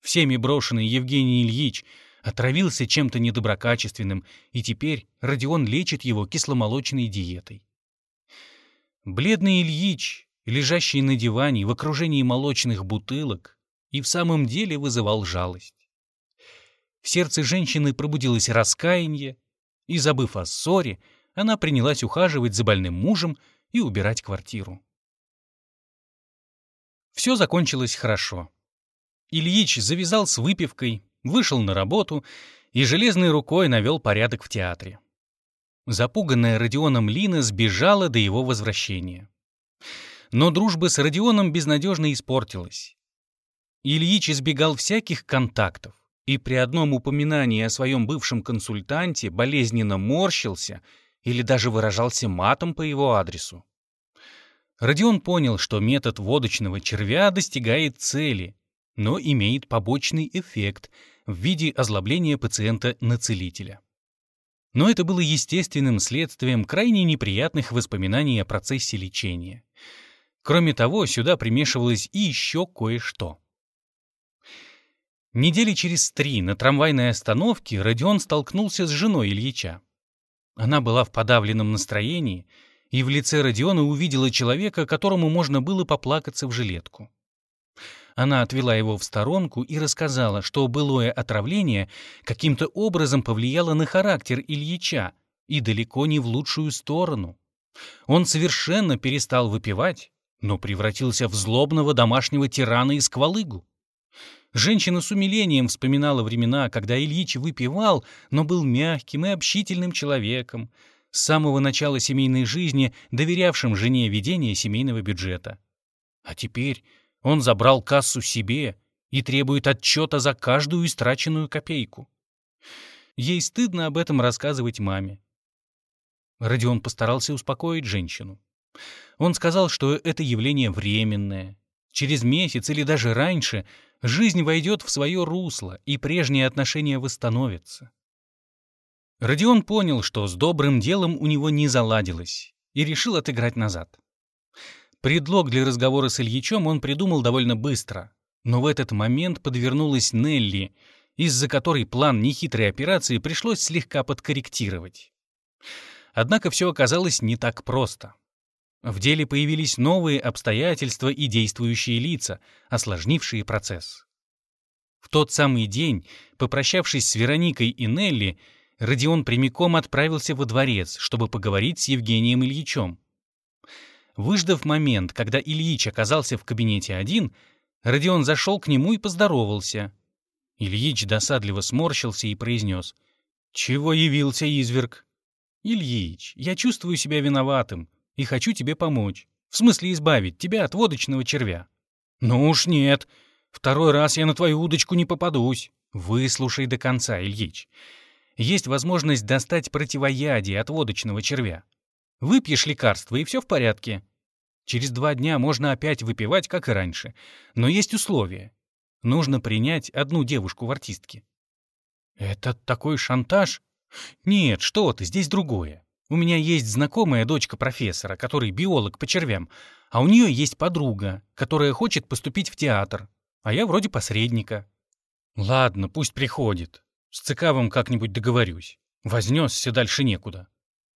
Всеми брошенный Евгений Ильич отравился чем-то недоброкачественным, и теперь Родион лечит его кисломолочной диетой. Бледный Ильич, лежащий на диване в окружении молочных бутылок, и в самом деле вызывал жалость. В сердце женщины пробудилось раскаяние, и, забыв о ссоре, она принялась ухаживать за больным мужем и убирать квартиру. Все закончилось хорошо. Ильич завязал с выпивкой, вышел на работу и железной рукой навел порядок в театре. Запуганная Родионом Лина сбежала до его возвращения. Но дружба с Родионом безнадежно испортилась. Ильич избегал всяких контактов и при одном упоминании о своем бывшем консультанте болезненно морщился или даже выражался матом по его адресу. Родион понял, что метод водочного червя достигает цели, но имеет побочный эффект в виде озлобления пациента на целителя. Но это было естественным следствием крайне неприятных воспоминаний о процессе лечения. Кроме того, сюда примешивалось и еще кое-что. Недели через три на трамвайной остановке Родион столкнулся с женой Ильича. Она была в подавленном настроении и в лице Родиона увидела человека, которому можно было поплакаться в жилетку. Она отвела его в сторонку и рассказала, что былое отравление каким-то образом повлияло на характер Ильича и далеко не в лучшую сторону. Он совершенно перестал выпивать, но превратился в злобного домашнего тирана и сквалыгу. Женщина с умилением вспоминала времена, когда Ильич выпивал, но был мягким и общительным человеком, с самого начала семейной жизни доверявшим жене ведение семейного бюджета. А теперь он забрал кассу себе и требует отчета за каждую истраченную копейку. Ей стыдно об этом рассказывать маме. Родион постарался успокоить женщину. Он сказал, что это явление временное. Через месяц или даже раньше жизнь войдет в свое русло, и прежние отношения восстановятся. Родион понял, что с добрым делом у него не заладилось, и решил отыграть назад. Предлог для разговора с Ильичом он придумал довольно быстро. Но в этот момент подвернулась Нелли, из-за которой план нехитрой операции пришлось слегка подкорректировать. Однако все оказалось не так просто. В деле появились новые обстоятельства и действующие лица, осложнившие процесс. В тот самый день, попрощавшись с Вероникой и Нелли, Родион прямиком отправился во дворец, чтобы поговорить с Евгением Ильичем. Выждав момент, когда Ильич оказался в кабинете один, Родион зашел к нему и поздоровался. Ильич досадливо сморщился и произнес. «Чего явился изверг?» «Ильич, я чувствую себя виноватым и хочу тебе помочь. В смысле избавить тебя от водочного червя». «Ну уж нет. Второй раз я на твою удочку не попадусь. Выслушай до конца, Ильич. Есть возможность достать противоядие от водочного червя. Выпьешь лекарство, и все в порядке. Через два дня можно опять выпивать, как и раньше. Но есть условия. Нужно принять одну девушку в артистке. Это такой шантаж? Нет, что ты, здесь другое. У меня есть знакомая дочка профессора, который биолог по червям, а у нее есть подруга, которая хочет поступить в театр, а я вроде посредника. Ладно, пусть приходит. С Цикавым как-нибудь договорюсь. Вознесся дальше некуда.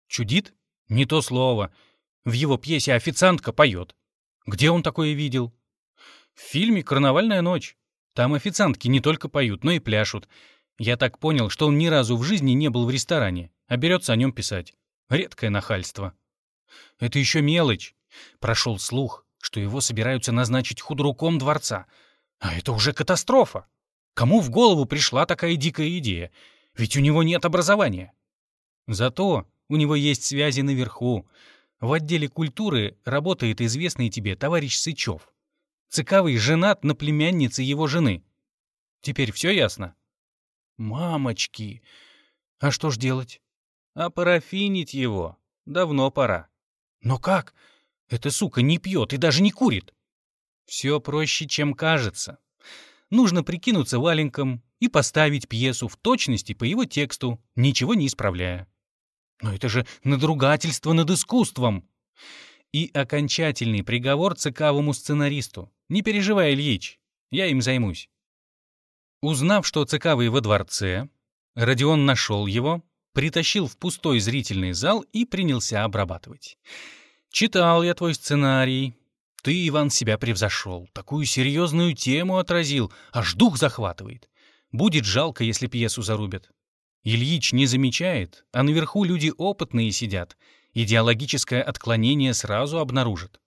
Чудит? Не то слово. В его пьесе официантка поет. Где он такое видел? В фильме «Карнавальная ночь». Там официантки не только поют, но и пляшут. Я так понял, что он ни разу в жизни не был в ресторане, а берется о нем писать. Редкое нахальство. Это еще мелочь. Прошел слух, что его собираются назначить худруком дворца. А это уже катастрофа. Кому в голову пришла такая дикая идея? Ведь у него нет образования. Зато у него есть связи наверху. В отделе культуры работает известный тебе товарищ Сычев. Цыкавый женат на племяннице его жены. Теперь все ясно? Мамочки! А что ж делать? А парафинить его. Давно пора. Но как? Эта сука не пьет и даже не курит. Все проще, чем кажется. Нужно прикинуться валенком и поставить пьесу в точности по его тексту, ничего не исправляя. Но это же надругательство над искусством. И окончательный приговор цикавому сценаристу. Не переживай, Ильич, я им займусь. Узнав, что цикавый во дворце, Родион нашел его, притащил в пустой зрительный зал и принялся обрабатывать. «Читал я твой сценарий. Ты, Иван, себя превзошел. Такую серьезную тему отразил, аж дух захватывает. Будет жалко, если пьесу зарубят. Ильич не замечает, а наверху люди опытные сидят. Идеологическое отклонение сразу обнаружат.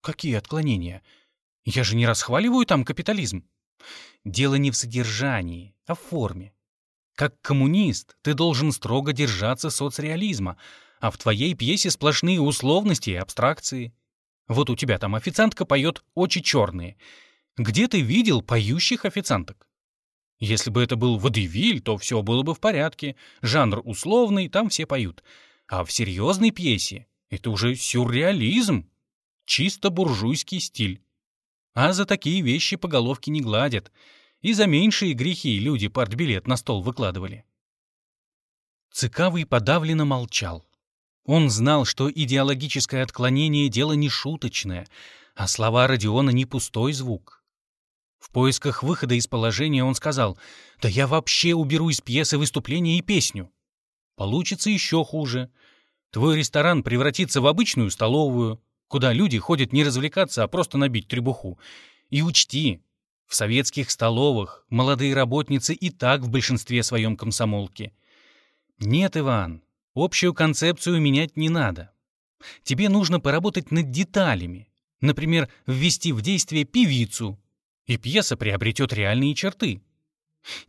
Какие отклонения? Я же не расхваливаю там капитализм. Дело не в содержании, а в форме. Как коммунист ты должен строго держаться соцреализма, а в твоей пьесе сплошные условности и абстракции. Вот у тебя там официантка поет «Очи черные». Где ты видел поющих официанток? Если бы это был водевиль, то все было бы в порядке. Жанр условный, там все поют. А в серьезной пьесе это уже сюрреализм. Чисто буржуйский стиль. А за такие вещи по головке не гладят — и за меньшие грехи люди партбилет на стол выкладывали. Цыкавый подавленно молчал. Он знал, что идеологическое отклонение — дело не шуточное, а слова Родиона не пустой звук. В поисках выхода из положения он сказал, «Да я вообще уберу из пьесы выступление и песню». Получится еще хуже. Твой ресторан превратится в обычную столовую, куда люди ходят не развлекаться, а просто набить требуху. И учти, в советских столовых молодые работницы и так в большинстве своем комсомолки. Нет, Иван, общую концепцию менять не надо. Тебе нужно поработать над деталями. Например, ввести в действие певицу, и пьеса приобретет реальные черты.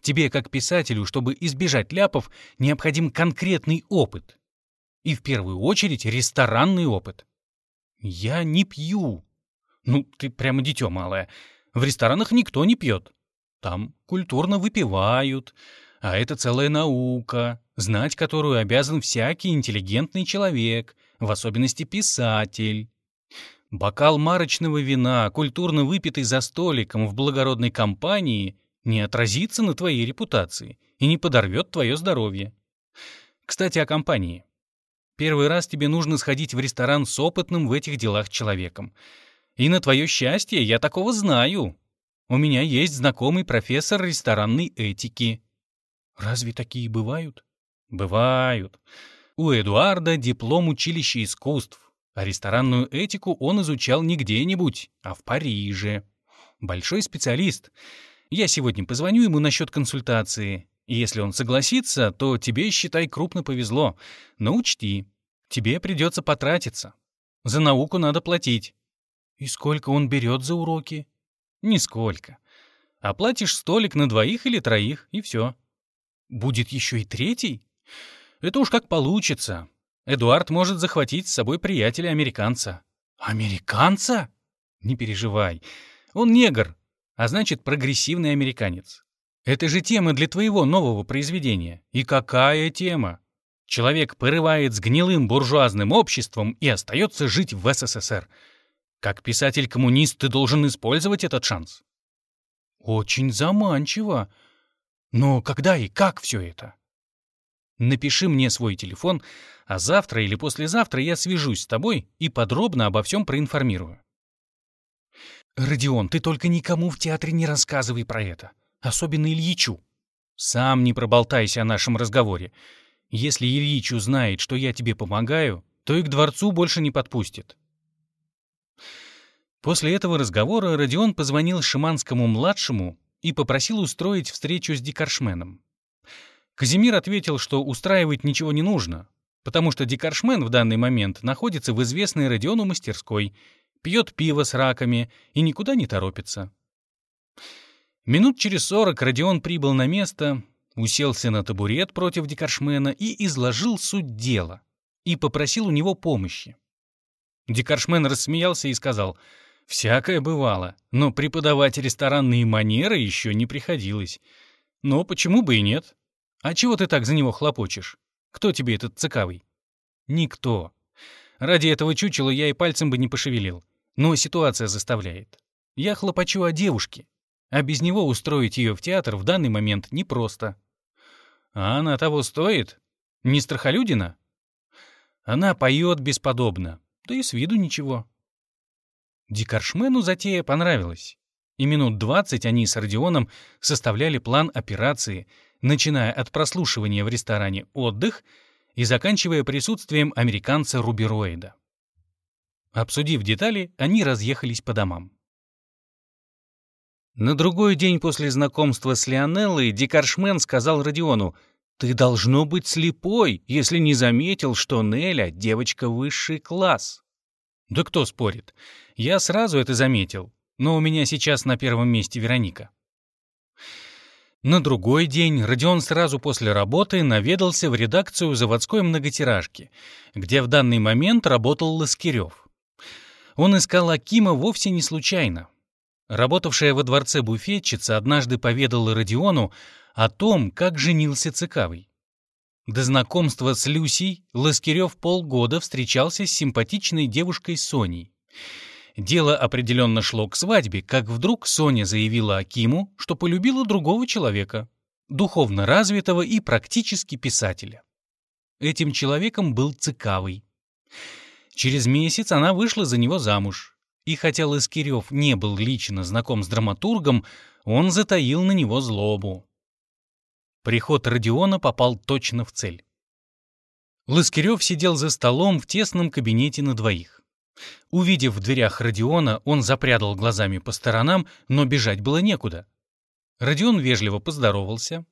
Тебе, как писателю, чтобы избежать ляпов, необходим конкретный опыт. И в первую очередь ресторанный опыт. Я не пью. Ну, ты прямо дитё малое. В ресторанах никто не пьет. Там культурно выпивают, а это целая наука, знать которую обязан всякий интеллигентный человек, в особенности писатель. Бокал марочного вина, культурно выпитый за столиком в благородной компании, не отразится на твоей репутации и не подорвет твое здоровье. Кстати, о компании. Первый раз тебе нужно сходить в ресторан с опытным в этих делах человеком — и на твое счастье я такого знаю. У меня есть знакомый профессор ресторанной этики. Разве такие бывают? Бывают. У Эдуарда диплом училища искусств, а ресторанную этику он изучал не где-нибудь, а в Париже. Большой специалист. Я сегодня позвоню ему насчет консультации. Если он согласится, то тебе, считай, крупно повезло. Но учти, тебе придется потратиться. За науку надо платить. И сколько он берет за уроки? Нисколько. Оплатишь столик на двоих или троих, и все. Будет еще и третий? Это уж как получится. Эдуард может захватить с собой приятеля-американца. Американца? Не переживай. Он негр, а значит, прогрессивный американец. Это же тема для твоего нового произведения. И какая тема? Человек порывает с гнилым буржуазным обществом и остается жить в СССР. Как писатель-коммунист ты должен использовать этот шанс. Очень заманчиво. Но когда и как все это? Напиши мне свой телефон, а завтра или послезавтра я свяжусь с тобой и подробно обо всем проинформирую. Родион, ты только никому в театре не рассказывай про это, особенно Ильичу. Сам не проболтайся о нашем разговоре. Если Ильич узнает, что я тебе помогаю, то и к дворцу больше не подпустит. После этого разговора Родион позвонил Шиманскому-младшему и попросил устроить встречу с Дикаршменом. Казимир ответил, что устраивать ничего не нужно, потому что Дикаршмен в данный момент находится в известной Родиону мастерской, пьет пиво с раками и никуда не торопится. Минут через сорок Родион прибыл на место, уселся на табурет против Дикаршмена и изложил суть дела, и попросил у него помощи. Дикаршмен рассмеялся и сказал, «Всякое бывало, но преподавать ресторанные манеры еще не приходилось. Но почему бы и нет? А чего ты так за него хлопочешь? Кто тебе этот цикавый?» «Никто. Ради этого чучела я и пальцем бы не пошевелил. Но ситуация заставляет. Я хлопочу о девушке, а без него устроить ее в театр в данный момент непросто. А она того стоит? Не страхолюдина? Она поет бесподобно, да и с виду ничего. Дикаршмену затея понравилась. И минут двадцать они с Родионом составляли план операции, начиная от прослушивания в ресторане «Отдых» и заканчивая присутствием американца Рубероида. Обсудив детали, они разъехались по домам. На другой день после знакомства с Лионеллой Дикаршмен сказал Родиону, «Ты должно быть слепой, если не заметил, что Неля — девочка высший класс». «Да кто спорит? Я сразу это заметил, но у меня сейчас на первом месте Вероника». На другой день Родион сразу после работы наведался в редакцию заводской многотиражки, где в данный момент работал Ласкирев. Он искал Акима вовсе не случайно. Работавшая во дворце буфетчица однажды поведала Родиону о том, как женился Цикавый. До знакомства с Люсей Ласкирев полгода встречался с симпатичной девушкой Соней. Дело определенно шло к свадьбе, как вдруг Соня заявила Акиму, что полюбила другого человека, духовно развитого и практически писателя. Этим человеком был Цикавый. Через месяц она вышла за него замуж. И хотя Ласкирев не был лично знаком с драматургом, он затаил на него злобу. Приход Родиона попал точно в цель. Ласкирев сидел за столом в тесном кабинете на двоих. Увидев в дверях Родиона, он запрядал глазами по сторонам, но бежать было некуда. Родион вежливо поздоровался,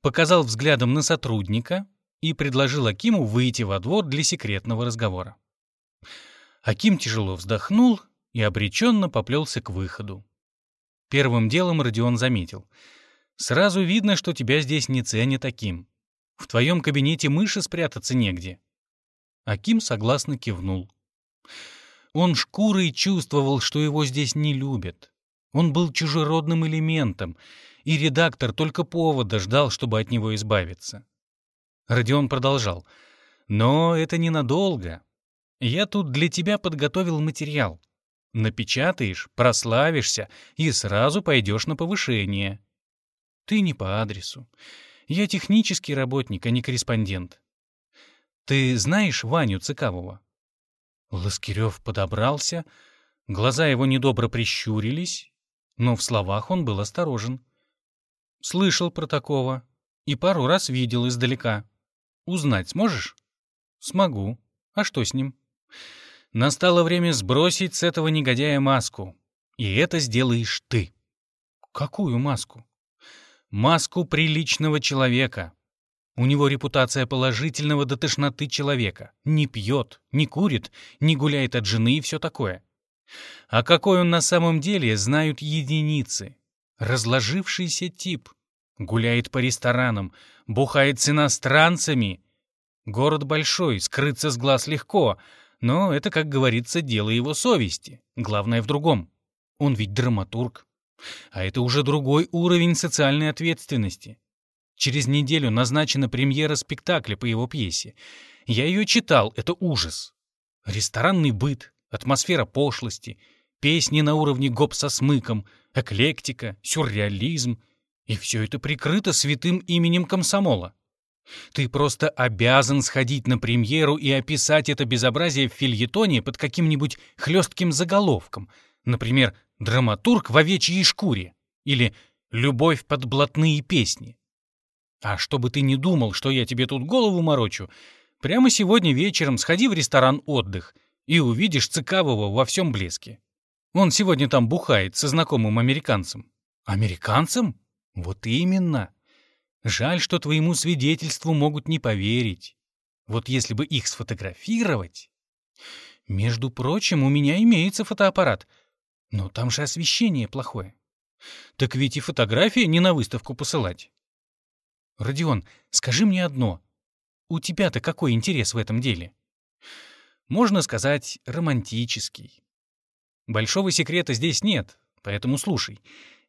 показал взглядом на сотрудника и предложил Акиму выйти во двор для секретного разговора. Аким тяжело вздохнул и обреченно поплелся к выходу. Первым делом Родион заметил. «Сразу видно, что тебя здесь не ценят таким. В твоем кабинете мыши спрятаться негде». Аким согласно кивнул. Он шкурой чувствовал, что его здесь не любят. Он был чужеродным элементом, и редактор только повода ждал, чтобы от него избавиться. Родион продолжал. «Но это ненадолго. Я тут для тебя подготовил материал. Напечатаешь, прославишься и сразу пойдешь на повышение. Ты не по адресу. Я технический работник, а не корреспондент. Ты знаешь Ваню Цыкавого? Ласкирев подобрался, глаза его недобро прищурились, но в словах он был осторожен. Слышал про такого и пару раз видел издалека. Узнать сможешь? Смогу. А что с ним? Настало время сбросить с этого негодяя маску. И это сделаешь ты. Какую маску? Маску приличного человека. У него репутация положительного до тошноты человека. Не пьет, не курит, не гуляет от жены и все такое. А какой он на самом деле, знают единицы. Разложившийся тип. Гуляет по ресторанам, бухает с иностранцами. Город большой, скрыться с глаз легко, но это, как говорится, дело его совести. Главное в другом. Он ведь драматург. А это уже другой уровень социальной ответственности. Через неделю назначена премьера спектакля по его пьесе. Я ее читал, это ужас. Ресторанный быт, атмосфера пошлости, песни на уровне гоп со смыком, эклектика, сюрреализм. И все это прикрыто святым именем комсомола. Ты просто обязан сходить на премьеру и описать это безобразие в фильетоне под каким-нибудь хлестким заголовком. Например, «Драматург в овечьей шкуре» или «Любовь под блатные песни». А чтобы ты не думал, что я тебе тут голову морочу, прямо сегодня вечером сходи в ресторан «Отдых» и увидишь Цикавого во всем блеске. Он сегодня там бухает со знакомым американцем. Американцем? Вот именно. Жаль, что твоему свидетельству могут не поверить. Вот если бы их сфотографировать... Между прочим, у меня имеется фотоаппарат, но там же освещение плохое. Так ведь и фотографии не на выставку посылать. Родион, скажи мне одно. У тебя-то какой интерес в этом деле? Можно сказать, романтический. Большого секрета здесь нет, поэтому слушай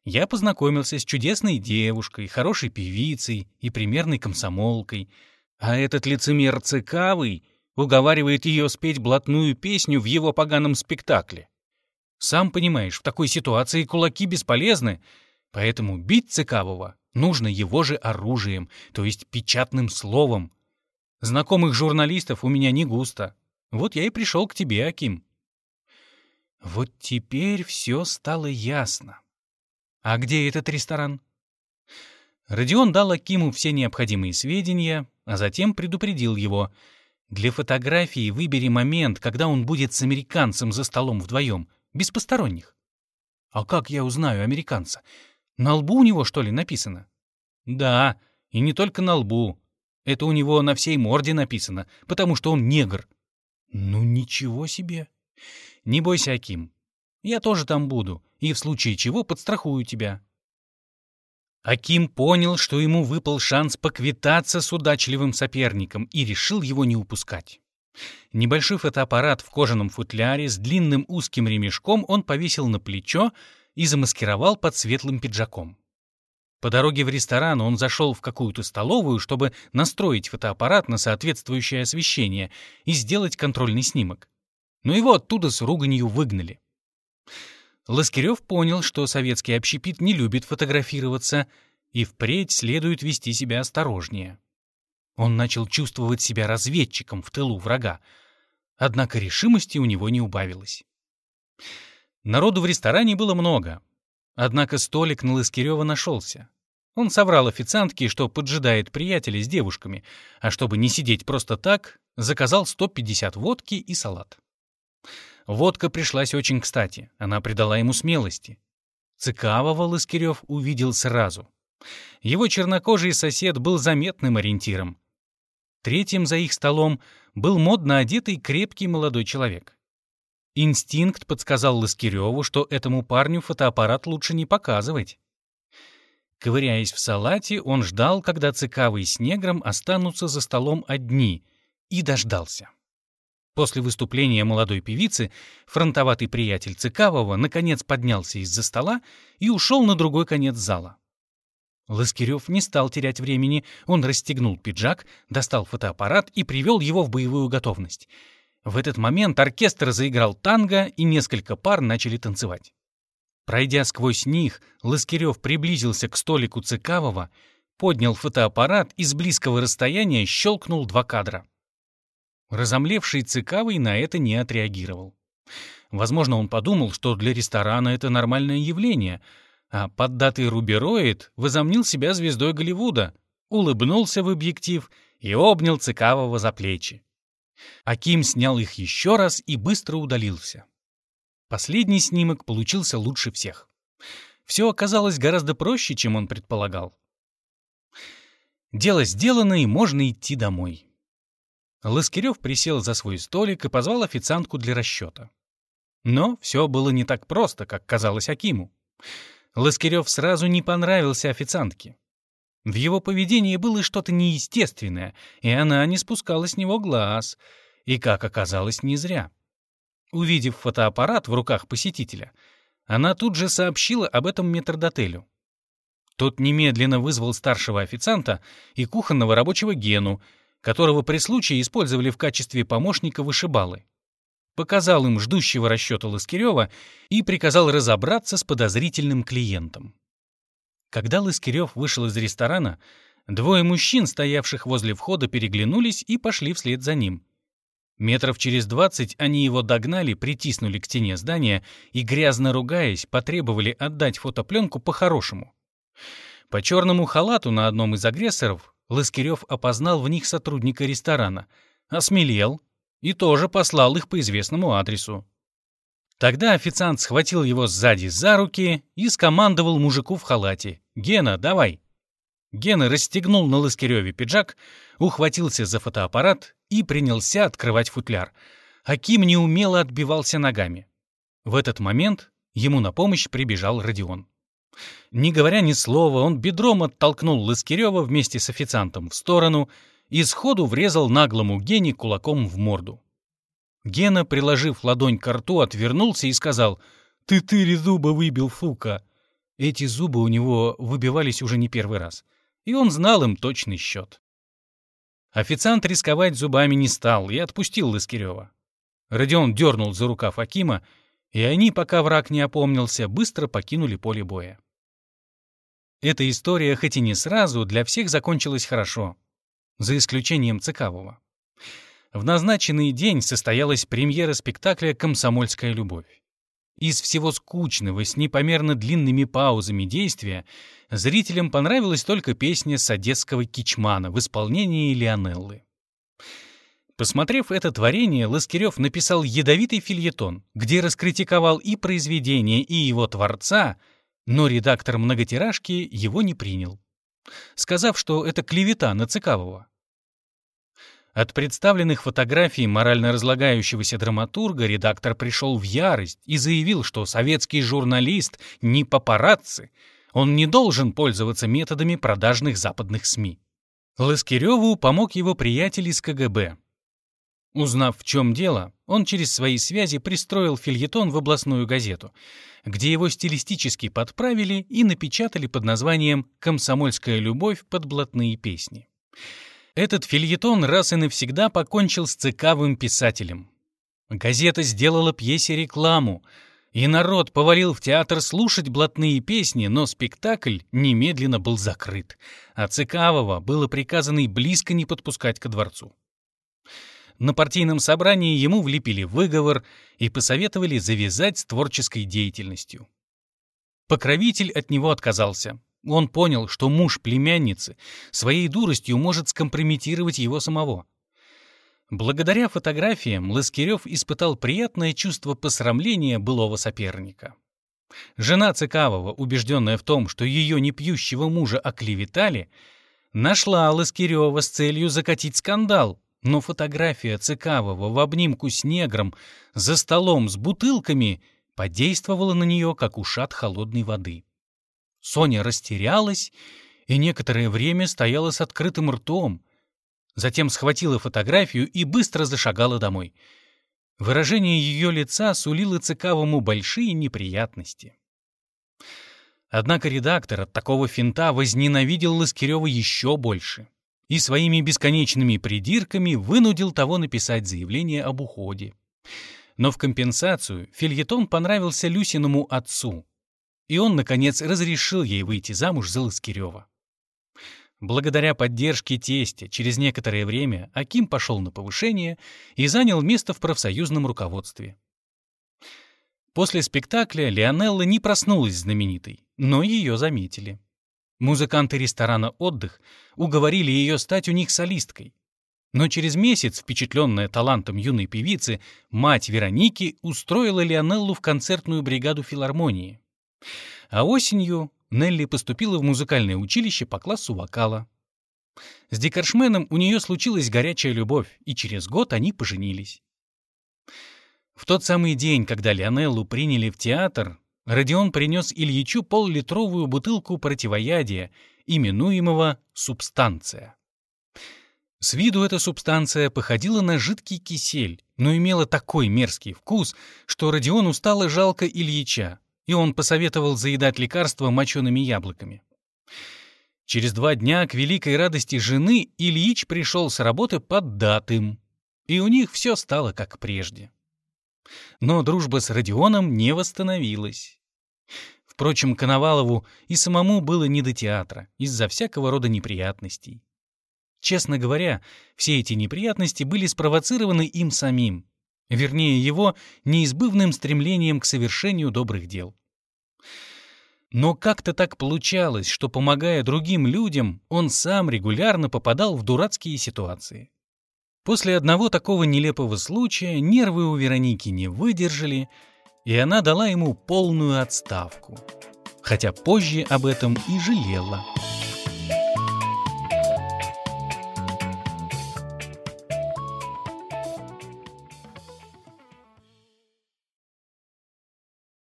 я познакомился с чудесной девушкой, хорошей певицей и примерной комсомолкой, а этот лицемер Цикавый уговаривает ее спеть блатную песню в его поганом спектакле. Сам понимаешь, в такой ситуации кулаки бесполезны, поэтому бить Цикавого нужно его же оружием, то есть печатным словом. Знакомых журналистов у меня не густо. Вот я и пришел к тебе, Аким. Вот теперь все стало ясно. «А где этот ресторан?» Родион дал Акиму все необходимые сведения, а затем предупредил его. «Для фотографии выбери момент, когда он будет с американцем за столом вдвоем, без посторонних». «А как я узнаю американца? На лбу у него, что ли, написано?» «Да, и не только на лбу. Это у него на всей морде написано, потому что он негр». «Ну ничего себе!» «Не бойся, Аким, я тоже там буду, и в случае чего подстрахую тебя». Аким понял, что ему выпал шанс поквитаться с удачливым соперником и решил его не упускать. Небольшой фотоаппарат в кожаном футляре с длинным узким ремешком он повесил на плечо и замаскировал под светлым пиджаком. По дороге в ресторан он зашел в какую-то столовую, чтобы настроить фотоаппарат на соответствующее освещение и сделать контрольный снимок. Но его оттуда с руганью выгнали. Ласкирев понял, что советский общепит не любит фотографироваться, и впредь следует вести себя осторожнее. Он начал чувствовать себя разведчиком в тылу врага, однако решимости у него не убавилось. Народу в ресторане было много, однако столик на Ласкирева нашелся. Он соврал официантке, что поджидает приятеля с девушками, а чтобы не сидеть просто так, заказал 150 водки и салат. Водка пришлась очень кстати, она придала ему смелости. Цикавого Лыскирев увидел сразу. Его чернокожий сосед был заметным ориентиром. Третьим за их столом был модно одетый крепкий молодой человек. Инстинкт подсказал Лыскиреву, что этому парню фотоаппарат лучше не показывать. Ковыряясь в салате, он ждал, когда Цикавый с негром останутся за столом одни, и дождался. После выступления молодой певицы фронтоватый приятель Цикавого наконец поднялся из-за стола и ушел на другой конец зала. Ласкирев не стал терять времени, он расстегнул пиджак, достал фотоаппарат и привел его в боевую готовность. В этот момент оркестр заиграл танго, и несколько пар начали танцевать. Пройдя сквозь них, Ласкирев приблизился к столику Цикавого, поднял фотоаппарат и с близкого расстояния щелкнул два кадра. Разомлевший Цикавый на это не отреагировал. Возможно, он подумал, что для ресторана это нормальное явление, а поддатый рубероид возомнил себя звездой Голливуда, улыбнулся в объектив и обнял Цикавого за плечи. Аким снял их еще раз и быстро удалился. Последний снимок получился лучше всех. Все оказалось гораздо проще, чем он предполагал. Дело сделано, и можно идти домой. Ласкирев присел за свой столик и позвал официантку для расчета. Но все было не так просто, как казалось Акиму. Ласкирев сразу не понравился официантке. В его поведении было что-то неестественное, и она не спускала с него глаз, и, как оказалось, не зря. Увидев фотоаппарат в руках посетителя, она тут же сообщила об этом метрдотелю. Тот немедленно вызвал старшего официанта и кухонного рабочего Гену, которого при случае использовали в качестве помощника вышибалы. Показал им ждущего расчета Ласкирева и приказал разобраться с подозрительным клиентом. Когда Ласкирев вышел из ресторана, двое мужчин, стоявших возле входа, переглянулись и пошли вслед за ним. Метров через двадцать они его догнали, притиснули к стене здания и, грязно ругаясь, потребовали отдать фотопленку по-хорошему. По черному халату на одном из агрессоров Ласкирев опознал в них сотрудника ресторана, осмелел и тоже послал их по известному адресу. Тогда официант схватил его сзади за руки и скомандовал мужику в халате. «Гена, давай!» Гена расстегнул на Ласкиреве пиджак, ухватился за фотоаппарат и принялся открывать футляр. Аким неумело отбивался ногами. В этот момент ему на помощь прибежал Родион. Не говоря ни слова, он бедром оттолкнул Ласкирева вместе с официантом в сторону и сходу врезал наглому Гене кулаком в морду. Гена, приложив ладонь к рту, отвернулся и сказал «Ты тыри зуба выбил, фука!» Эти зубы у него выбивались уже не первый раз, и он знал им точный счет. Официант рисковать зубами не стал и отпустил Лыскирева. Родион дернул за рукав Акима, и они, пока враг не опомнился, быстро покинули поле боя. Эта история, хоть и не сразу, для всех закончилась хорошо, за исключением Цикавого. В назначенный день состоялась премьера спектакля «Комсомольская любовь». Из всего скучного, с непомерно длинными паузами действия, зрителям понравилась только песня с одесского кичмана в исполнении Лионеллы. Посмотрев это творение, Ласкирев написал ядовитый фильетон, где раскритиковал и произведение, и его творца, но редактор многотиражки его не принял, сказав, что это клевета на Цикавого. От представленных фотографий морально разлагающегося драматурга редактор пришел в ярость и заявил, что советский журналист не папарацци, он не должен пользоваться методами продажных западных СМИ. Ласкиреву помог его приятель из КГБ. Узнав, в чем дело, он через свои связи пристроил фильетон в областную газету, где его стилистически подправили и напечатали под названием «Комсомольская любовь под блатные песни». Этот фильетон раз и навсегда покончил с цикавым писателем. Газета сделала пьесе рекламу, и народ повалил в театр слушать блатные песни, но спектакль немедленно был закрыт, а Цикавого было приказано и близко не подпускать ко дворцу. На партийном собрании ему влепили выговор и посоветовали завязать с творческой деятельностью. Покровитель от него отказался. Он понял, что муж племянницы своей дуростью может скомпрометировать его самого. Благодаря фотографиям Ласкирев испытал приятное чувство посрамления былого соперника. Жена Цикавова, убежденная в том, что ее непьющего мужа оклеветали, нашла Ласкирева с целью закатить скандал, но фотография Цикавова в обнимку с негром за столом с бутылками подействовала на нее, как ушат холодной воды. Соня растерялась и некоторое время стояла с открытым ртом. Затем схватила фотографию и быстро зашагала домой. Выражение ее лица сулило Цикавому большие неприятности. Однако редактор от такого финта возненавидел Ласкирева еще больше и своими бесконечными придирками вынудил того написать заявление об уходе. Но в компенсацию фильетон понравился Люсиному отцу, и он, наконец, разрешил ей выйти замуж за Ласкирева. Благодаря поддержке тестя через некоторое время Аким пошел на повышение и занял место в профсоюзном руководстве. После спектакля Леонелла не проснулась знаменитой, но ее заметили. Музыканты ресторана «Отдых» уговорили ее стать у них солисткой. Но через месяц, впечатленная талантом юной певицы, мать Вероники устроила Леонеллу в концертную бригаду филармонии. А осенью Нелли поступила в музыкальное училище по классу вокала. С Декаршменом у нее случилась горячая любовь, и через год они поженились. В тот самый день, когда Лионеллу приняли в театр, Родион принес Ильичу поллитровую бутылку противоядия, именуемого «субстанция». С виду эта субстанция походила на жидкий кисель, но имела такой мерзкий вкус, что Родиону стало жалко Ильича, и он посоветовал заедать лекарство мочеными яблоками. Через два дня, к великой радости жены, Ильич пришел с работы поддатым, и у них все стало как прежде. Но дружба с Родионом не восстановилась. Впрочем, Коновалову и самому было не до театра из-за всякого рода неприятностей. Честно говоря, все эти неприятности были спровоцированы им самим, вернее, его неизбывным стремлением к совершению добрых дел. Но как-то так получалось, что, помогая другим людям, он сам регулярно попадал в дурацкие ситуации. После одного такого нелепого случая нервы у Вероники не выдержали, и она дала ему полную отставку. Хотя позже об этом и жалела.